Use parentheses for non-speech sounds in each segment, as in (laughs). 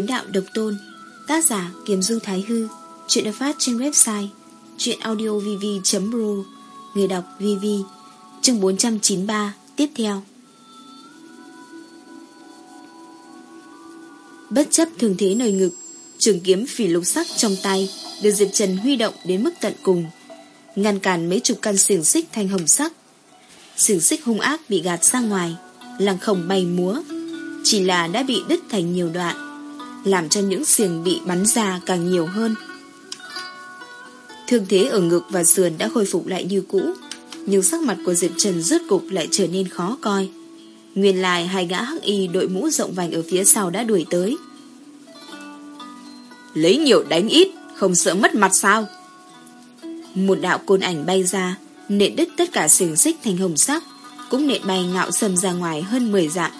Kiếm đạo độc tôn, Tác giả Kiếm Du Thái Hư, Chuyện được phát trên website chuyenaudiovv.ro Người đọc VV Chương 493 Tiếp theo. Bất chấp thường thế nơi ngực, Trường kiếm phỉ lục sắc trong tay Được Diệp Trần huy động đến mức tận cùng, Ngăn cản mấy chục căn xiềng xích thành hồng sắc. Xiềng xích hung ác bị gạt ra ngoài Làng không bay múa, Chỉ là đã bị đứt thành nhiều đoạn. Làm cho những xiềng bị bắn ra càng nhiều hơn. Thương thế ở ngực và sườn đã khôi phục lại như cũ, Nhưng sắc mặt của Diệp Trần rốt cục lại trở nên khó coi. Nguyên lai hai gã hắc y đội mũ rộng vành ở phía sau đã đuổi tới. Lấy nhiều đánh ít, Không sợ mất mặt sao? Một đạo côn ảnh bay ra, Nện đứt tất cả xiềng xích thành hồng sắc, Cũng nện bay ngạo sầm ra ngoài hơn 10 dặm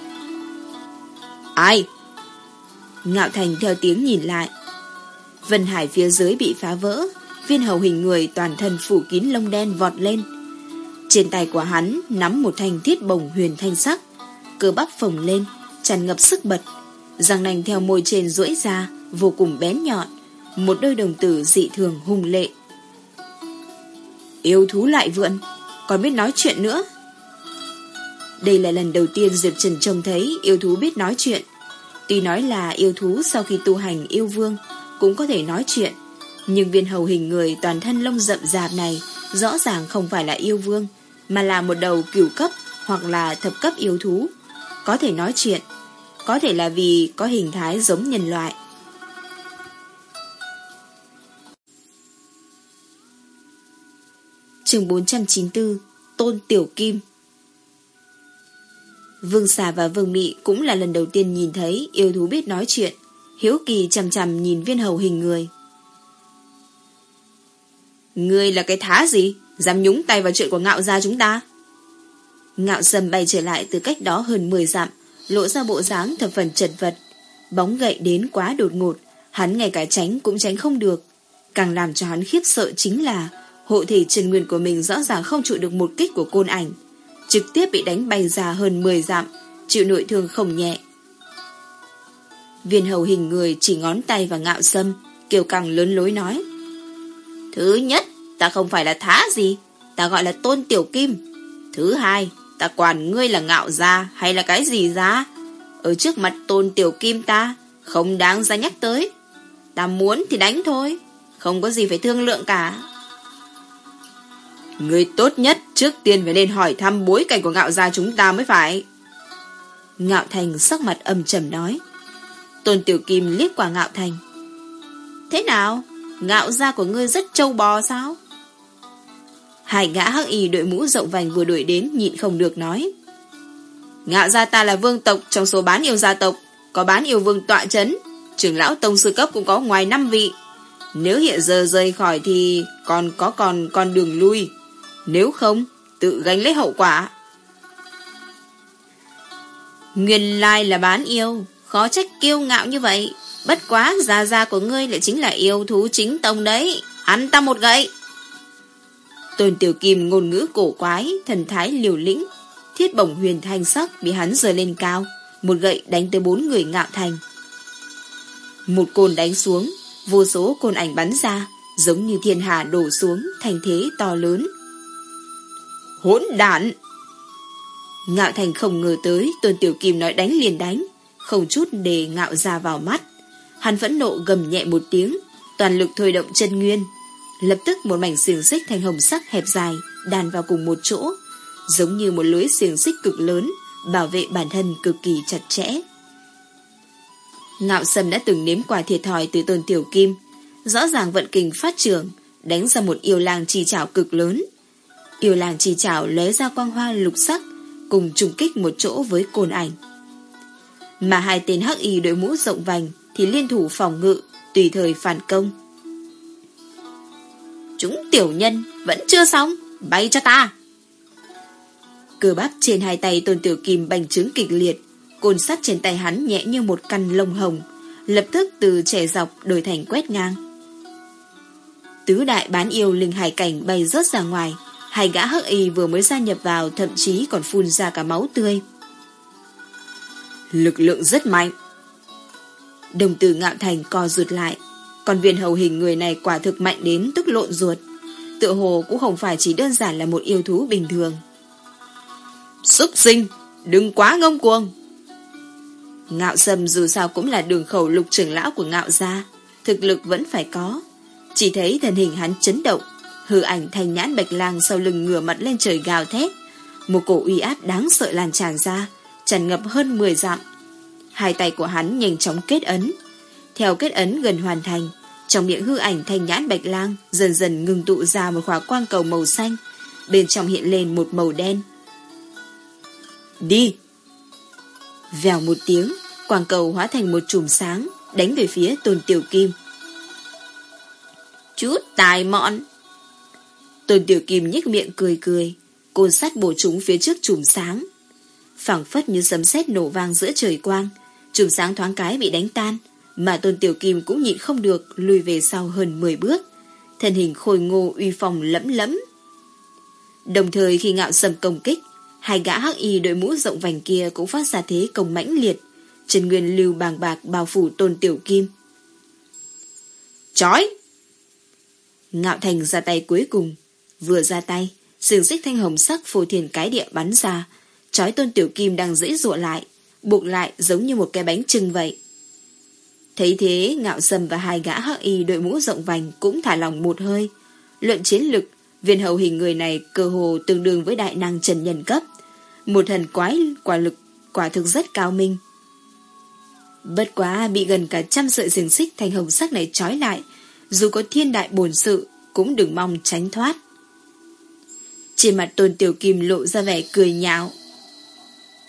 Ai Ngạo thành theo tiếng nhìn lại. Vân hải phía dưới bị phá vỡ, Viên hầu hình người toàn thân phủ kín lông đen vọt lên. Trên tay của hắn Nắm một thanh thiết bồng huyền thanh sắc, Cơ bắp phồng lên, tràn ngập sức bật. Răng nành theo môi trên duỗi ra, Vô cùng bén nhọn, Một đôi đồng tử dị thường hung lệ. Yêu thú lại vượn, Còn biết nói chuyện nữa. Đây là lần đầu tiên Diệp Trần trông thấy Yêu thú biết nói chuyện. Tuy nói là yêu thú sau khi tu hành yêu vương, Cũng có thể nói chuyện. Nhưng viên hầu hình người toàn thân lông rậm rạp này Rõ ràng không phải là yêu vương, Mà là một đầu cửu cấp Hoặc là thập cấp yêu thú. Có thể nói chuyện, Có thể là vì có hình thái giống nhân loại. Chương 494 Tôn Tiểu Kim Vương xà và Vương Mị cũng là lần đầu tiên nhìn thấy yêu thú biết nói chuyện. Hiếu kỳ chằm chằm nhìn viên hầu hình người. Ngươi là cái thá gì? Dám nhúng tay vào chuyện của ngạo gia chúng ta? Ngạo sầm bay trở lại từ cách đó hơn 10 dặm, lộ ra bộ dáng thập phần chật vật. Bóng gậy đến quá đột ngột, hắn ngay cả tránh cũng tránh không được. Càng làm cho hắn khiếp sợ chính là hộ thể chân nguyên của mình rõ ràng không trụ được một kích của côn ảnh. Trực tiếp bị đánh bay ra hơn 10 dặm, chịu nội thương không nhẹ. Viên hầu hình người chỉ ngón tay và ngạo sâm, kiều càng lớn lối nói. Thứ nhất, ta không phải là thá gì, ta gọi là tôn tiểu kim. Thứ hai, ta quản ngươi là ngạo gia hay là cái gì ra. Ở trước mặt tôn tiểu kim ta, không đáng ra nhắc tới. Ta muốn thì đánh thôi, không có gì phải thương lượng cả. Người tốt nhất trước tiên phải nên hỏi thăm bối cảnh của ngạo gia chúng ta mới phải. Ngạo Thành sắc mặt âm trầm nói. Tôn Tiểu Kim liếc qua Ngạo Thành. Thế nào? Ngạo gia của ngươi rất trâu bò sao? Hai gã hắc y đội mũ rộng vành vừa đuổi đến nhịn không được nói. Ngạo gia ta là vương tộc trong số bán yêu gia tộc, có bán yêu vương tọa chấn, trưởng lão tông sư cấp cũng có ngoài năm vị. Nếu hiện giờ rời khỏi thì còn có còn con đường lui. Nếu không, tự gánh lấy hậu quả. Nguyên lai là bán yêu, khó trách kiêu ngạo như vậy. Bất quá, gia gia của ngươi lại chính là yêu thú chính tông đấy. Ăn ta một gậy. Tôn Tiểu Kim ngôn ngữ cổ quái, thần thái liều lĩnh. Thiết bổng huyền thanh sắc bị hắn rời lên cao. Một gậy đánh tới bốn người ngạo thành. Một côn đánh xuống, vô số côn ảnh bắn ra, giống như thiên hà đổ xuống, thành thế to lớn, Hỗn đản! Ngạo Thành không ngờ tới Tôn Tiểu Kim nói đánh liền đánh, không chút để ngạo ra vào mắt. Hắn vẫn nộ gầm nhẹ một tiếng, toàn lực thôi động chân nguyên. Lập tức một mảnh xiềng xích thành hồng sắc hẹp dài đàn vào cùng một chỗ, giống như một lưới xiềng xích cực lớn, bảo vệ bản thân cực kỳ chặt chẽ. Ngạo Sâm đã từng nếm quả thiệt thòi từ Tôn Tiểu Kim, rõ ràng vận kình phát trưởng, đánh ra một yêu lang chi trảo cực lớn. Yêu làng chỉ chảo lóe ra quang hoa lục sắc cùng trùng kích một chỗ với cồn ảnh. Mà hai tên hắc y đội mũ rộng vành thì liên thủ phòng ngự, tùy thời phản công. Chúng tiểu nhân vẫn chưa xong, bay cho ta. Cơ bắp trên hai tay tôn tiểu kim bành trướng kịch liệt, côn sắt trên tay hắn nhẹ như một căn lông hồng, lập tức từ trẻ dọc đổi thành quét ngang. Tứ đại bán yêu linh hải cảnh bay rớt ra ngoài, Hai gã hắc y vừa mới gia nhập vào thậm chí còn phun ra cả máu tươi. Lực lượng rất mạnh. Đồng tử ngạo thành co rụt lại. Còn viên hầu hình người này quả thực mạnh đến tức lộn ruột. Tựa hồ cũng không phải chỉ đơn giản là một yêu thú bình thường. Xúc sinh, đừng quá ngông cuồng. Ngạo sâm dù sao cũng là đường khẩu lục trưởng lão của ngạo gia. Thực lực vẫn phải có. Chỉ thấy thần hình hắn chấn động. Hư ảnh thành nhãn bạch lang sau lưng ngửa mặt lên trời gào thét. Một cổ uy áp đáng sợ lan tràn ra, tràn ngập hơn 10 dặm. Hai tay của hắn nhanh chóng kết ấn. Theo kết ấn gần hoàn thành, trong miệng hư ảnh thanh nhãn bạch lang dần dần ngừng tụ ra một khóa quang cầu màu xanh, bên trong hiện lên một màu đen. Đi! Vèo một tiếng, quang cầu hóa thành một chùm sáng, đánh về phía tôn tiểu kim. Chút tài mọn! Tôn tiểu kim nhếch miệng cười cười, côn sắt bổ chúng phía trước chùm sáng. phảng phất như sấm sét nổ vang giữa trời quang, chùm sáng thoáng cái bị đánh tan, mà Tôn Tiểu Kim cũng nhịn không được lùi về sau hơn 10 bước, thân hình khôi ngô uy phong lẫm lẫm. Đồng thời khi ngạo sầm công kích, hai gã hắc y đội mũ rộng vành kia cũng phát ra thế công mãnh liệt, Trần Nguyên lưu bàng bạc bao phủ Tôn Tiểu Kim. Chói! Ngạo Thành ra tay cuối cùng, vừa ra tay, xiềng xích thanh hồng sắc phù thiền cái địa bắn ra, chói Tôn Tiểu Kim đang dễ dụa lại, buộc lại giống như một cái bánh trưng vậy. Thấy thế, ngạo sầm và hai gã hắc y đội mũ rộng vành cũng thả lòng một hơi. Luận chiến lực, viên hầu hình người này cơ hồ tương đương với đại năng trần nhân cấp. Một thần quái quả lực quả thực rất cao minh. Bất quá bị gần cả trăm sợi xiềng xích thành hồng sắc này trói lại, dù có thiên đại bổn sự cũng đừng mong tránh thoát. Trên mặt tôn tiểu kim lộ ra vẻ cười nhạo.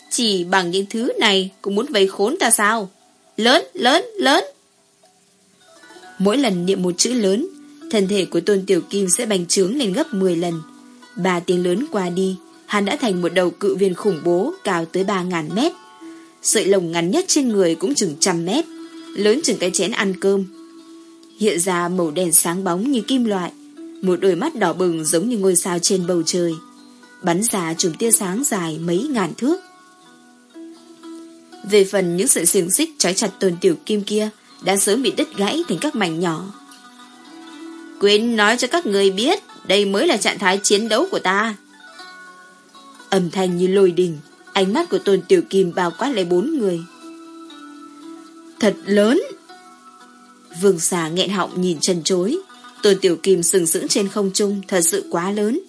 Chỉ bằng những thứ này cũng muốn vây khốn ta sao? Lớn, lớn, lớn. Mỗi lần niệm một chữ lớn, thân thể của Tôn Tiểu Kim sẽ bành trướng lên gấp 10 lần. Ba tiếng lớn qua đi, hắn đã thành một đầu cự viên khủng bố cao tới 3.000 mét. Sợi lồng ngắn nhất trên người cũng chừng trăm mét, lớn chừng cái chén ăn cơm. Hiện ra màu đèn sáng bóng như kim loại, một đôi mắt đỏ bừng giống như ngôi sao trên bầu trời. Bắn ra chùm tia sáng dài mấy ngàn thước. Về phần những sợi xiềng xích trói chặt tôn tiểu kim kia đã sớm bị đứt gãy thành các mảnh nhỏ. Quên nói cho các người biết đây mới là trạng thái chiến đấu của ta. Âm thanh như lôi đình, ánh mắt của tôn tiểu kim bao quát lấy bốn người. Thật lớn! Vương xà nghẹn họng nhìn chân chối. Tôn tiểu kim sừng sững trên không trung thật sự quá lớn.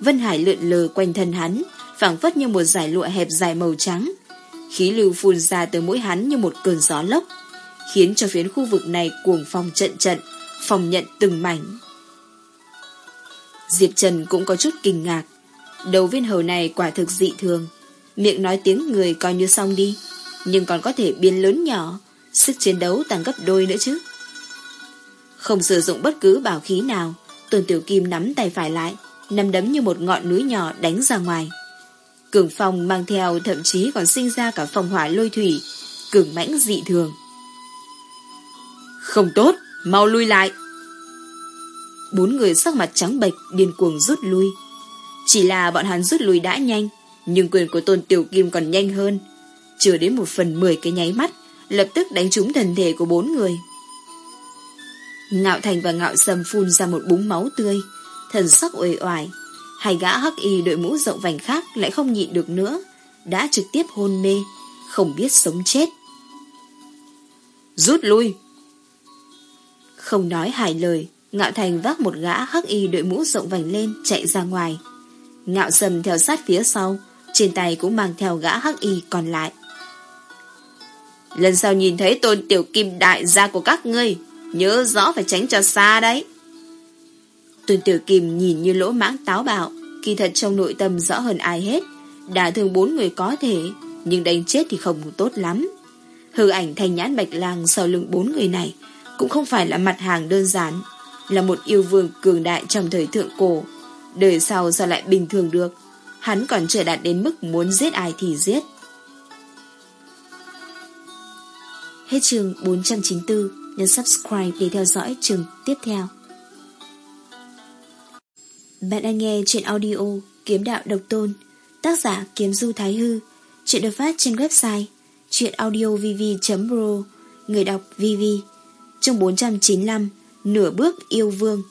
Vân Hải lượn lờ quanh thân hắn, phảng phất như một giải lụa hẹp dài màu trắng, Khí lưu phun ra từ mũi hắn như một cơn gió lốc, khiến cho phiến khu vực này cuồng phong trận trận, phòng nhận từng mảnh. Diệp Trần cũng có chút kinh ngạc. Đầu viên hầu này quả thực dị thường. Miệng nói tiếng người coi như xong đi, nhưng còn có thể biến lớn nhỏ, sức chiến đấu tăng gấp đôi nữa chứ. Không sử dụng bất cứ bảo khí nào, Tôn Tiểu Kim nắm tay phải lại, nắm đấm như một ngọn núi nhỏ đánh ra ngoài. Cường phong mang theo thậm chí còn sinh ra cả phong hỏa lôi thủy, cường mãnh dị thường. Không tốt, mau lui lại. Bốn người sắc mặt trắng bệch điên cuồng rút lui. Chỉ là bọn hắn rút lui đã nhanh, nhưng quyền của tôn tiểu kim còn nhanh hơn. Chưa đến một phần mười cái nháy mắt, lập tức đánh trúng thần thể của bốn người. Ngạo Thành và Ngạo Sâm phun ra một búng máu tươi, thần sắc uể oải, Hai gã hắc y đội mũ rộng vành khác lại không nhịn được nữa, đã trực tiếp hôn mê, không biết sống chết. Rút lui! Không nói hài lời, Ngạo Thành vác một gã hắc y đội mũ rộng vành lên chạy ra ngoài. Ngạo Sầm theo sát phía sau, trên tay cũng mang theo gã hắc y còn lại. Lần sau nhìn thấy tôn tiểu kim đại gia của các ngươi, nhớ rõ phải tránh cho xa đấy. Tuần Tiểu kìm nhìn như lỗ mãng táo bạo, kỳ thật trong nội tâm rõ hơn ai hết. Đã thương bốn người có thể, nhưng đánh chết thì không tốt lắm. Hư ảnh thanh nhãn bạch lang sau lưng bốn người này cũng không phải là mặt hàng đơn giản, là một yêu vương cường đại trong thời thượng cổ. Đời sau sao lại bình thường được, hắn còn chưa đạt đến mức muốn giết ai thì giết. Hết chương 494, nhấn subscribe để theo dõi trường tiếp theo. Bạn đang nghe chuyện audio Kiếm Đạo Độc Tôn, Tác giả Kiếm Du Thái Hư, Chuyện được phát trên website chuyenaudiovv.pro Người đọc VV, Chương 495 Nửa bước yêu vương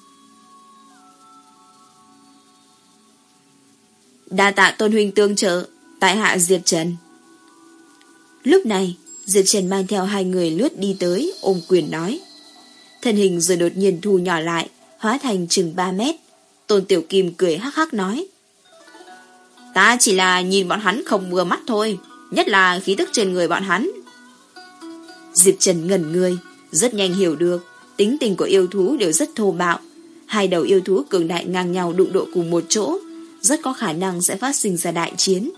Đa tạ tôn huynh tương trợ, Tại hạ Diệp Trần Lúc này Diệp Trần mang theo hai người lướt đi tới, Ôm quyền nói. Thân hình rồi đột nhiên thu nhỏ lại, Hóa thành chừng 3 mét. Tôn Tiểu Kim cười hắc hắc nói. Ta chỉ là nhìn bọn hắn không vừa mắt thôi, Nhất là khí tức trên người bọn hắn. Diệp Trần ngẩn người, Rất nhanh hiểu được, Tính tình của yêu thú đều rất thô bạo. Hai đầu yêu thú cường đại ngang nhau đụng độ cùng một chỗ, Rất có khả năng sẽ phát sinh ra đại chiến.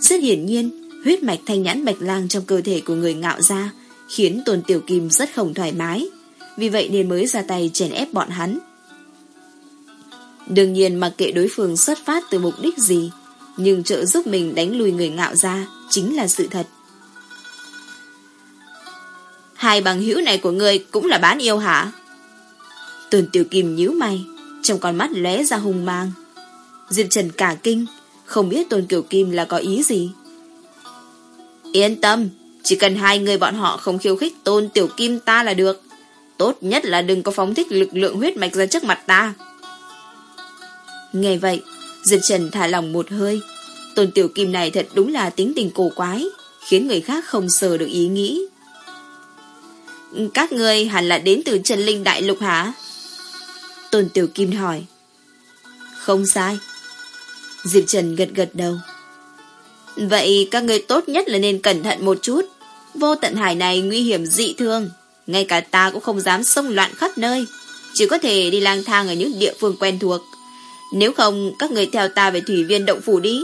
Rất hiển nhiên Huyết mạch thanh nhãn bạch lang trong cơ thể của người ngạo ra Khiến Tôn Tiểu Kim rất không thoải mái Vì vậy nên mới ra tay chèn ép bọn hắn Đương nhiên mặc kệ đối phương xuất phát từ mục đích gì Nhưng trợ giúp mình đánh lùi người ngạo ra Chính là sự thật Hai bằng hữu này của người cũng là bán yêu hả? tôn Tiểu Kim nhíu mày, trong con mắt lóe ra hùng mang. Diệp Trần cả kinh, không biết Tôn Kiều Kim là có ý gì. Yên tâm, chỉ cần hai người bọn họ không khiêu khích Tôn Tiểu Kim ta là được. Tốt nhất là đừng có phóng thích lực lượng huyết mạch ra trước mặt ta. Nghe vậy, Diệp Trần thả lòng một hơi. Tôn Tiểu Kim này thật đúng là tính tình cổ quái, khiến người khác không sờ được ý nghĩ. Các người hẳn là đến từ Trần Linh Đại Lục hả? Tôn Tiểu Kim hỏi. Không sai. Diệp Trần gật gật đầu. Vậy các người tốt nhất là nên cẩn thận một chút. Vô tận hải này nguy hiểm dị thương. Ngay cả ta cũng không dám xông loạn khắp nơi. Chỉ có thể đi lang thang ở những địa phương quen thuộc. Nếu không, các người theo ta về thủy viên động phủ đi.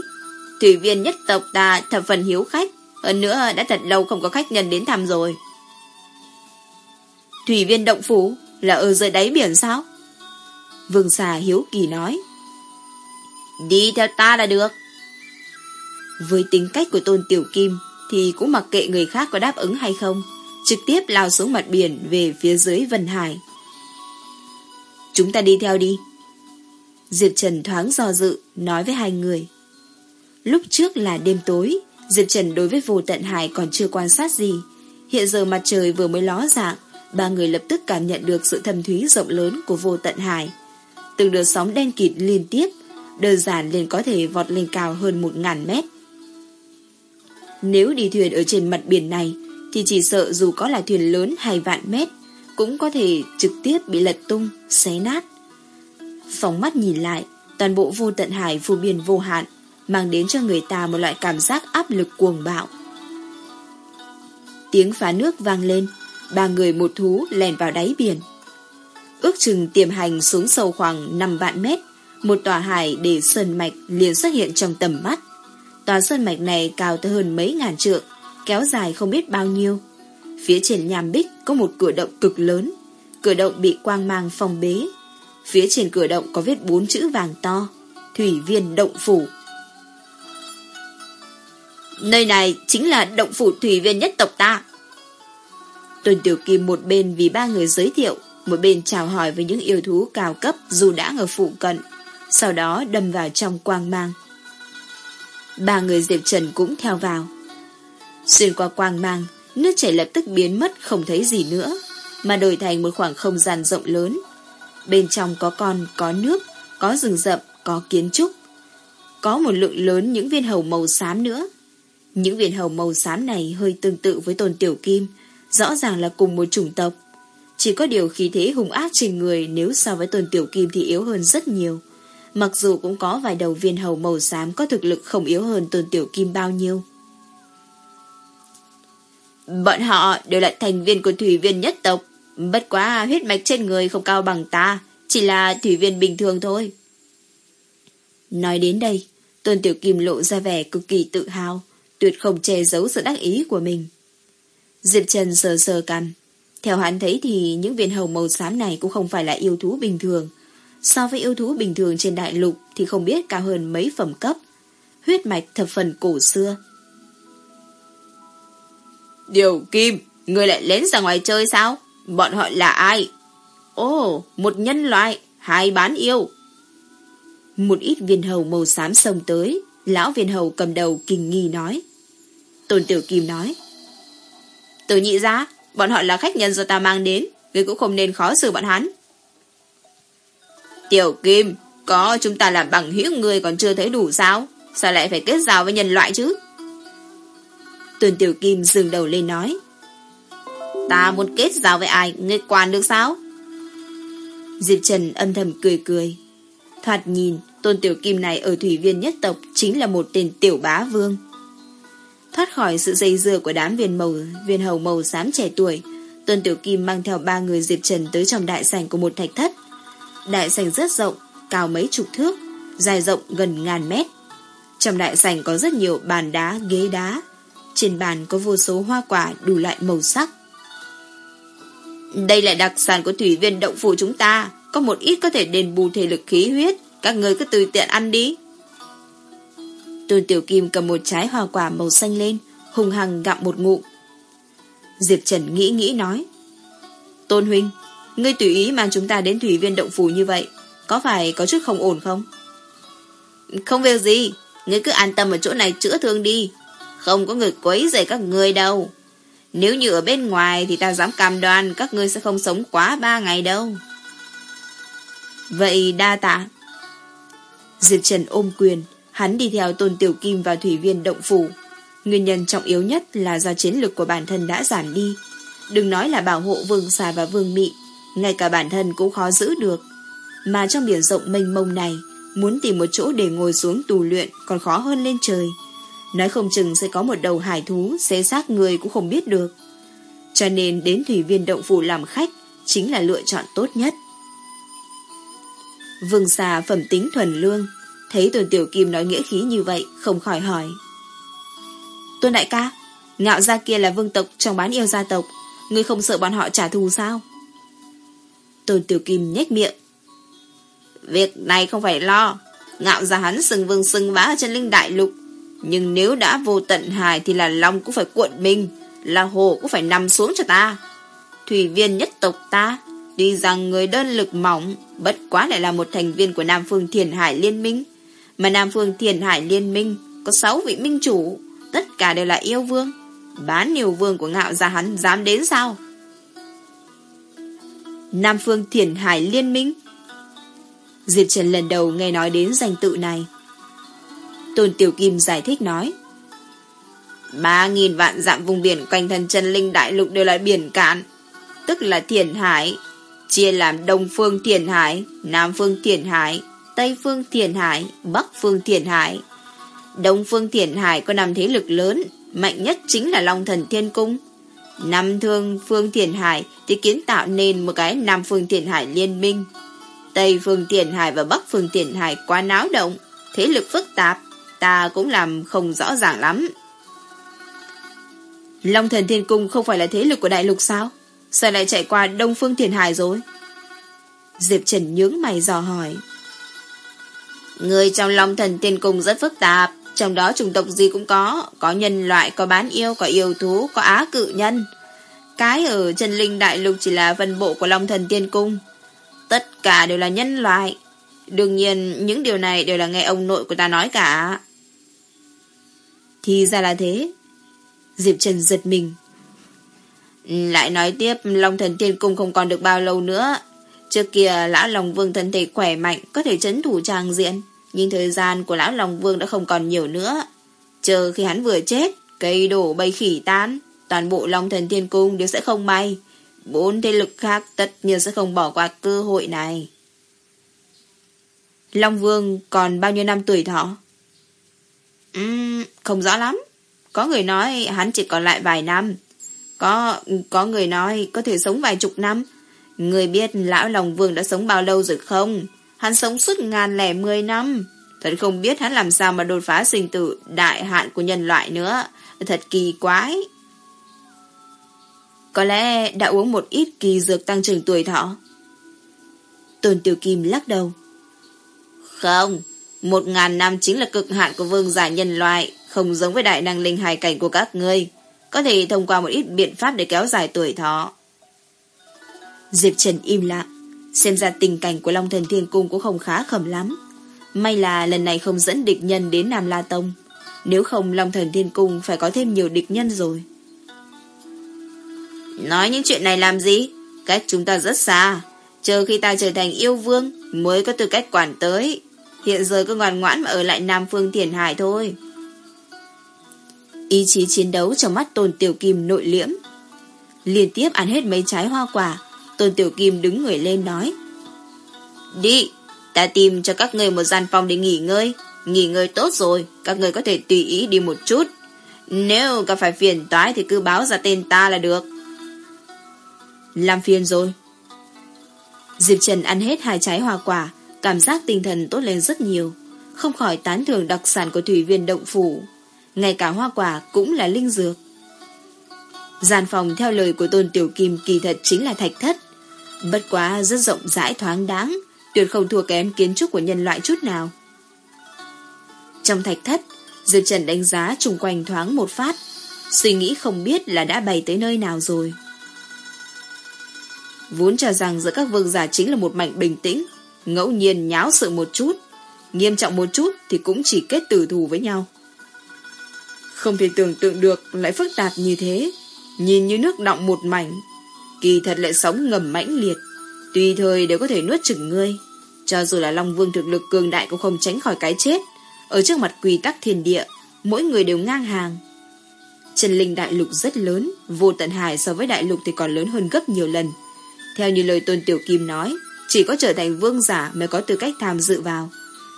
Thủy viên nhất tộc ta thập phần hiếu khách. Hơn nữa đã thật lâu không có khách nhân đến thăm rồi. Thủy viên động phủ là ở dưới đáy biển sao? Vương xà hiếu kỳ nói. Đi theo ta là được. Với tính cách của Tôn Tiểu Kim thì cũng mặc kệ người khác có đáp ứng hay không, trực tiếp lao xuống mặt biển về phía dưới Vân Hải. Chúng ta đi theo đi. Diệp Trần thoáng do dự, nói với hai người. Lúc trước là đêm tối, Diệp Trần đối với vô tận hải còn chưa quan sát gì. Hiện giờ mặt trời vừa mới ló dạng, ba người lập tức cảm nhận được sự thâm thúy rộng lớn của vô tận hải. Từng đợt sóng đen kịt liên tiếp, đơn giản liền có thể vọt lên cao hơn một ngàn mét. Nếu đi thuyền ở trên mặt biển này, thì chỉ sợ dù có là thuyền lớn hay vạn mét, cũng có thể trực tiếp bị lật tung, xé nát. Phóng mắt nhìn lại, toàn bộ vô tận hải vô biên vô hạn, mang đến cho người ta một loại cảm giác áp lực cuồng bạo. Tiếng phá nước vang lên, ba người một thú lèn vào đáy biển. Ước chừng tiềm hành xuống sâu khoảng 5 vạn mét, một tòa hải để sơn mạch liền xuất hiện trong tầm mắt. Tòa sơn mạch này cao tới hơn mấy ngàn trượng, kéo dài không biết bao nhiêu. Phía trên nhàm bích có một cửa động cực lớn, cửa động bị quang mang phòng bế. Phía trên cửa động có viết bốn chữ vàng to, Thủy viên động phủ. Nơi này chính là động phủ thủy viên nhất tộc ta. Tuần Tiểu Kim một bên vì ba người giới thiệu, một bên chào hỏi với những yêu thú cao cấp dù đã ở phụ cận, sau đó đâm vào trong quang mang. Ba người Diệp Trần cũng theo vào. Xuyên qua quang mang, nước chảy lập tức biến mất không thấy gì nữa, mà đổi thành một khoảng không gian rộng lớn. Bên trong có con, có nước, có rừng rậm, có kiến trúc. Có một lượng lớn những viên hầu màu xám nữa. Những viên hầu màu xám này hơi tương tự với tôn tiểu kim, rõ ràng là cùng một chủng tộc. Chỉ có điều khí thế hung ác trên người nếu so với tôn tiểu kim thì yếu hơn rất nhiều. Mặc dù cũng có vài đầu viên hầu màu xám có thực lực không yếu hơn tôn tiểu kim bao nhiêu. Bọn họ đều là thành viên của thủy viên nhất tộc. Bất quá huyết mạch trên người không cao bằng ta, chỉ là thủy viên bình thường thôi. Nói đến đây, Tôn Tiểu Kim lộ ra vẻ cực kỳ tự hào, tuyệt không che giấu sự đắc ý của mình. Diệp Trần sờ sờ cằm. Theo hắn thấy thì những viên hầu màu xám này cũng không phải là yêu thú bình thường. So với yêu thú bình thường trên đại lục thì không biết cao hơn mấy phẩm cấp. Huyết mạch thập phần cổ xưa. Điều Kim, người lại lén ra ngoài chơi sao? Bọn họ là ai? Ồ, một nhân loại, hai bán yêu. Một ít viên hầu màu xám xông tới, lão viên hầu cầm đầu kinh nghi nói. Tôn Tiểu Kim nói. Từ nhị ra, Bọn họ là khách nhân do ta mang đến, ngươi cũng không nên khó xử bọn hắn. Tiểu Kim, có chúng ta làm bằng hữu người còn chưa thấy đủ sao? Sao lại phải kết giao với nhân loại chứ? Tuần Tiểu Kim dừng đầu lên nói. Ta muốn kết giao với ai, ngươi quan được sao? Diệp Trần âm thầm cười cười. Thoạt nhìn, Tôn Tiểu Kim này ở thủy viên nhất tộc chính là một tên tiểu bá vương. Thoát khỏi sự dây dưa của đám viên màu viên hầu màu xám trẻ tuổi, Tôn Tiểu Kim mang theo ba người Diệp Trần tới trong đại sảnh của một thạch thất. Đại sảnh rất rộng, cao mấy chục thước, dài rộng gần ngàn mét. Trong đại sảnh có rất nhiều bàn đá, ghế đá. Trên bàn có vô số hoa quả đủ loại màu sắc. Đây là đặc sản của thủy viên động phủ chúng ta, có một ít có thể đền bù thể lực khí huyết, các người cứ tùy tiện ăn đi. Tôn Tiểu Kim cầm một trái hoa quả màu xanh lên, hùng hằng gặm một ngụm. Diệp Trần nghĩ nghĩ nói. Tôn Huynh, ngươi tùy ý mang chúng ta đến thủy viên động phủ như vậy, có phải có chút không ổn không? Không việc gì, ngươi cứ an tâm ở chỗ này chữa thương đi. Không có người quấy rầy các ngươi đâu. Nếu như ở bên ngoài thì ta dám cam đoan các ngươi sẽ không sống quá ba ngày đâu. Vậy đa tạ. Diệp Trần ôm quyền, hắn đi theo Tôn Tiểu Kim vào thủy viên động phủ. Nguyên nhân trọng yếu nhất là do chiến lực của bản thân đã giảm đi. Đừng nói là bảo hộ vương xà và vương mị, ngay cả bản thân cũng khó giữ được. Mà trong biển rộng mênh mông này, muốn tìm một chỗ để ngồi xuống tù luyện còn khó hơn lên trời. Nói không chừng sẽ có một đầu hải thú xé xác người cũng không biết được. Cho nên đến thủy viên động phủ làm khách chính là lựa chọn tốt nhất. Vương xà phẩm tính thuần lương, thấy tuần Tiểu Kim nói nghĩa khí như vậy, không khỏi hỏi. Tuần đại ca, ngạo gia kia là vương tộc trong bán yêu gia tộc, ngươi không sợ bọn họ trả thù sao? Tôn Tiểu Kim nhếch miệng. Việc này không phải lo, ngạo gia hắn sừng vương sừng vá ở trên linh đại lục, nhưng nếu đã vô tận hài thì là long cũng phải cuộn mình, là hồ cũng phải nằm xuống cho ta. Thủy viên nhất tộc ta, tuy rằng người đơn lực mỏng, bất quá lại là một thành viên của Nam Phương Thiền Hải Liên minh. Mà Nam Phương Thiền Hải Liên minh có sáu vị minh chủ, tất cả đều là yêu vương. Bán nhiều vương của ngạo gia hắn dám đến sao? Nam Phương Thiền Hải Liên minh Diệp Trần lần đầu nghe nói đến danh tự này. Tôn Tiểu Kim giải thích nói. Ba nghìn vạn dặm vùng biển quanh thân chân linh đại lục đều là biển cạn, tức là thiền hải, chia làm Đông Phương Thiền Hải, Nam Phương Thiền Hải, Tây Phương Thiền Hải, Bắc Phương Thiền Hải. Đông Phương Thiền Hải có năm thế lực lớn, mạnh nhất chính là Long Thần Thiên Cung năm Thương Phương Thiền Hải thì kiến tạo nên một cái Nam Phương Thiền Hải liên minh. Tây Phương Thiền Hải và Bắc Phương Thiền Hải quá náo động, thế lực phức tạp, ta cũng làm không rõ ràng lắm. Long Thần Thiên Cung không phải là thế lực của đại lục sao? Sao lại chạy qua Đông Phương Thiền Hải rồi? Diệp Trần nhướng mày dò hỏi. Người trong Long Thần Thiên Cung rất phức tạp, trong đó chủng tộc gì cũng có, có nhân loại, có bán yêu, có yêu thú, có á cự nhân. Cái ở chân linh đại lục chỉ là phân bộ của Long Thần tiên Cung. Tất cả đều là nhân loại. Đương nhiên, những điều này đều là nghe ông nội của ta nói cả. Thì ra là thế. Diệp Trần giật mình. Lại nói tiếp, Long Thần tiên Cung không còn được bao lâu nữa. Trước kia, Lão Long Vương thân thể khỏe mạnh, có thể chấn thủ trang diện. Nhưng thời gian của Lão Long Vương đã không còn nhiều nữa. Chờ khi hắn vừa chết, cây đổ bay khỉ tan, toàn bộ Long Thần Thiên Cung đều sẽ không may. Bốn thế lực khác tất nhiên sẽ không bỏ qua cơ hội này. Long Vương còn bao nhiêu năm tuổi thọ? Uhm, không rõ lắm. Có người nói hắn chỉ còn lại vài năm. Có có người nói có thể sống vài chục năm. Người biết lão Long Vương đã sống bao lâu rồi không? Hắn sống suốt ngàn lẻ mười năm. Thật không biết hắn làm sao mà đột phá sinh tử đại hạn của nhân loại nữa. Thật kỳ quái. Có lẽ đã uống một ít kỳ dược tăng trưởng tuổi thọ. Tôn Tiểu Kim lắc đầu. Không, một ngàn năm chính là cực hạn của vương giả nhân loại, không giống với đại năng linh hài cảnh của các ngươi. Có thể thông qua một ít biện pháp để kéo dài tuổi thọ. Diệp Trần im lặng, xem ra tình cảnh của Long Thần Thiên Cung cũng không khá khẩm lắm. May là lần này không dẫn địch nhân đến Nam La Tông. Nếu không Long Thần Thiên Cung phải có thêm nhiều địch nhân rồi. Nói những chuyện này làm gì? Cách chúng ta rất xa. Chờ khi ta trở thành yêu vương mới có tư cách quản tới. Hiện giờ cứ ngoan ngoãn mà ở lại Nam Phương Thiền Hải thôi. Ý chí chiến đấu trong mắt Tôn Tiểu Kim nội liễm. Liên tiếp ăn hết mấy trái hoa quả, Tôn Tiểu Kim đứng người lên nói. Đi, ta tìm cho các người một gian phòng để nghỉ ngơi. Nghỉ ngơi tốt rồi, các người có thể tùy ý đi một chút. Nếu gặp phải phiền toái thì cứ báo ra tên ta là được. Làm phiền rồi. Diệp Trần ăn hết hai trái hoa quả, cảm giác tinh thần tốt lên rất nhiều, không khỏi tán thưởng đặc sản của thủy viên động phủ. Ngay cả hoa quả cũng là linh dược. Gian phòng theo lời của Tôn Tiểu Kim kỳ thật chính là thạch thất. Bất quá rất rộng rãi thoáng đáng, tuyệt không thua kém kiến trúc của nhân loại chút nào. Trong thạch thất, Diệp Trần đánh giá chung quanh thoáng một phát, suy nghĩ không biết là đã bày tới nơi nào rồi. Vốn cho rằng giữa các vương giả chính là một mảnh bình tĩnh, ngẫu nhiên nháo sự một chút, nghiêm trọng một chút thì cũng chỉ kết tử thù với nhau. Không thể tưởng tượng được lại phức tạp như thế, nhìn như nước động một mảnh, kỳ thật lại sống ngầm mãnh liệt, tùy thời đều có thể nuốt chửng ngươi. Cho dù là Long Vương thực lực cường đại cũng không tránh khỏi cái chết, ở trước mặt quy tắc thiên địa, mỗi người đều ngang hàng. Trần Linh đại lục rất lớn, vô tận hải so với đại lục thì còn lớn hơn gấp nhiều lần. Theo như lời Tôn Tiểu Kim nói, chỉ có trở thành vương giả mới có tư cách tham dự vào.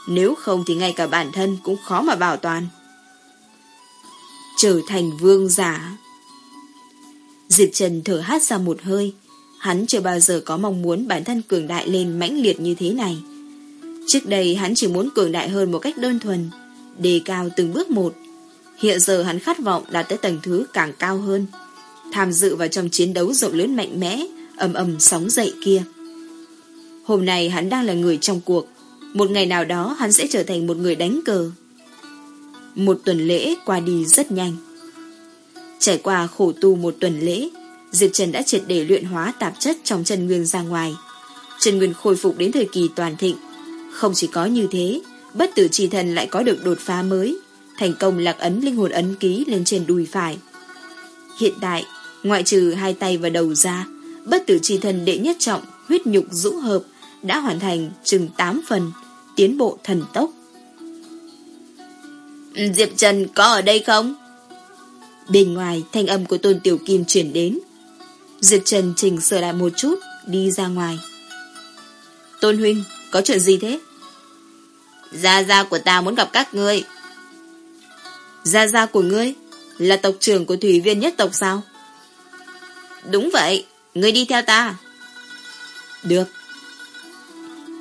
Nếu không thì ngay cả bản thân cũng khó mà bảo toàn. Trở thành vương giả. Diệp Trần thở hát ra một hơi. Hắn chưa bao giờ có mong muốn bản thân cường đại lên mãnh liệt như thế này. Trước đây hắn chỉ muốn cường đại hơn một cách đơn thuần, đề cao từng bước một. Hiện giờ hắn khát vọng đạt tới tầng thứ càng cao hơn. Tham dự vào trong chiến đấu rộng lớn mạnh mẽ, ầm ầm sóng dậy kia. Hôm nay hắn đang là người trong cuộc, một ngày nào đó hắn sẽ trở thành một người đánh cờ. Một tuần lễ qua đi rất nhanh. Trải qua khổ tu một tuần lễ, Diệp Trần đã triệt để luyện hóa tạp chất trong chân nguyên ra ngoài. Chân nguyên khôi phục đến thời kỳ toàn thịnh. Không chỉ có như thế, bất tử trì thần lại có được đột phá mới, thành công lạc ấn linh hồn ấn ký lên trên đùi phải. Hiện tại, ngoại trừ hai tay và đầu ra, bất tử trì thần đệ nhất trọng, huyết nhục dũng hợp, đã hoàn thành chừng 8 phần, tiến bộ thần tốc. Diệp Trần có ở đây không? Bên ngoài, thanh âm của Tôn Tiểu Kim chuyển đến. Diệp Trần chỉnh sửa lại một chút, đi ra ngoài. Tôn Huynh, có chuyện gì thế? Gia Gia của ta muốn gặp các ngươi. Gia Gia của ngươi? Là tộc trưởng của thủy viên nhất tộc sao? Đúng vậy, ngươi đi theo ta. Được.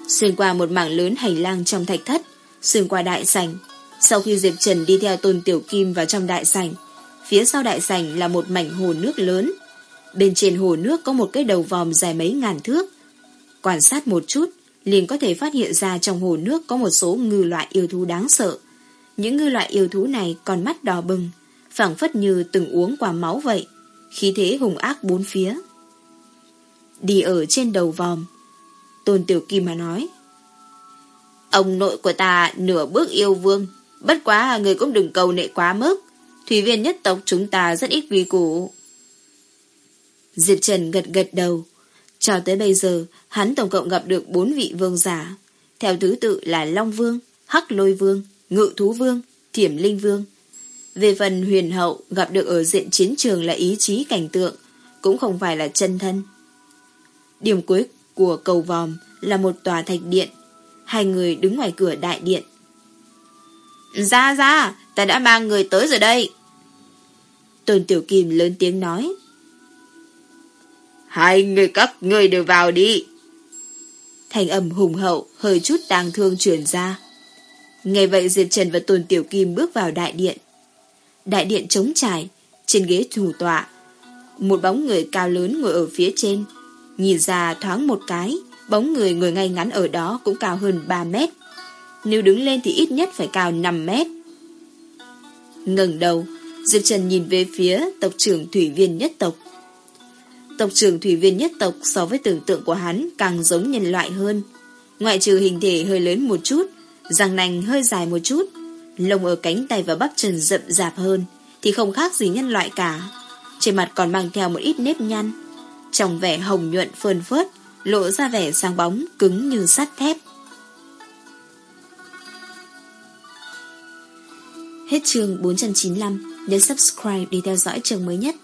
Xuyên qua một mảng lớn hành lang trong thạch thất, xuyên qua đại sảnh. Sau khi Diệp Trần đi theo Tôn Tiểu Kim vào trong đại sảnh, phía sau đại sảnh là một mảnh hồ nước lớn. Bên trên hồ nước có một cái đầu vòm dài mấy ngàn thước. Quan sát một chút, liền có thể phát hiện ra trong hồ nước có một số ngư loại yêu thú đáng sợ. Những ngư loại yêu thú này còn mắt đỏ bừng, phảng phất như từng uống quả máu vậy, khí thế hùng ác bốn phía. Đi ở trên đầu vòm, Tôn Tiểu Kim mà nói. Ông nội của ta nửa bước yêu vương, bất quá người cũng đừng cầu nệ quá mức. Thủy viên nhất tộc chúng ta rất ít quy củ. Diệp Trần gật gật đầu. Cho tới bây giờ, hắn tổng cộng gặp được bốn vị vương giả. Theo thứ tự là Long Vương, Hắc Lôi Vương, Ngự Thú Vương, Thiểm Linh Vương. Về phần huyền hậu gặp được ở diện chiến trường là ý chí cảnh tượng, cũng không phải là chân thân. Điểm cuối của cầu vòm là một tòa thạch điện. Hai người đứng ngoài cửa đại điện. Ra ra, ta đã mang người tới rồi đây. Tôn Tiểu Kim lớn tiếng nói. Hai người các người đều vào đi. Thành âm hùng hậu, hơi chút tàng thương truyền ra. Nghe vậy Diệp Trần và Tôn Tiểu Kim bước vào đại điện. Đại điện trống trải, trên ghế thủ tọa. Một bóng người cao lớn ngồi ở phía trên. Nhìn ra thoáng một cái, bóng người ngồi ngay ngắn ở đó cũng cao hơn 3 mét. Nếu đứng lên thì ít nhất phải cao 5 mét. ngẩng đầu, Diệp Trần nhìn về phía tộc trưởng thủy viên nhất tộc. Tộc trưởng thủy viên nhất tộc so với tưởng tượng của hắn càng giống nhân loại hơn. Ngoại trừ hình thể hơi lớn một chút, răng nành hơi dài một chút, lông ở cánh tay và bắp chân rậm rạp hơn, thì không khác gì nhân loại cả. trên mặt còn mang theo một ít nếp nhăn. Trong vẻ hồng nhuận phơn phớt, lộ ra vẻ sáng bóng cứng như sắt thép. Hết chương 495, nhấn subscribe để theo dõi chương mới nhất.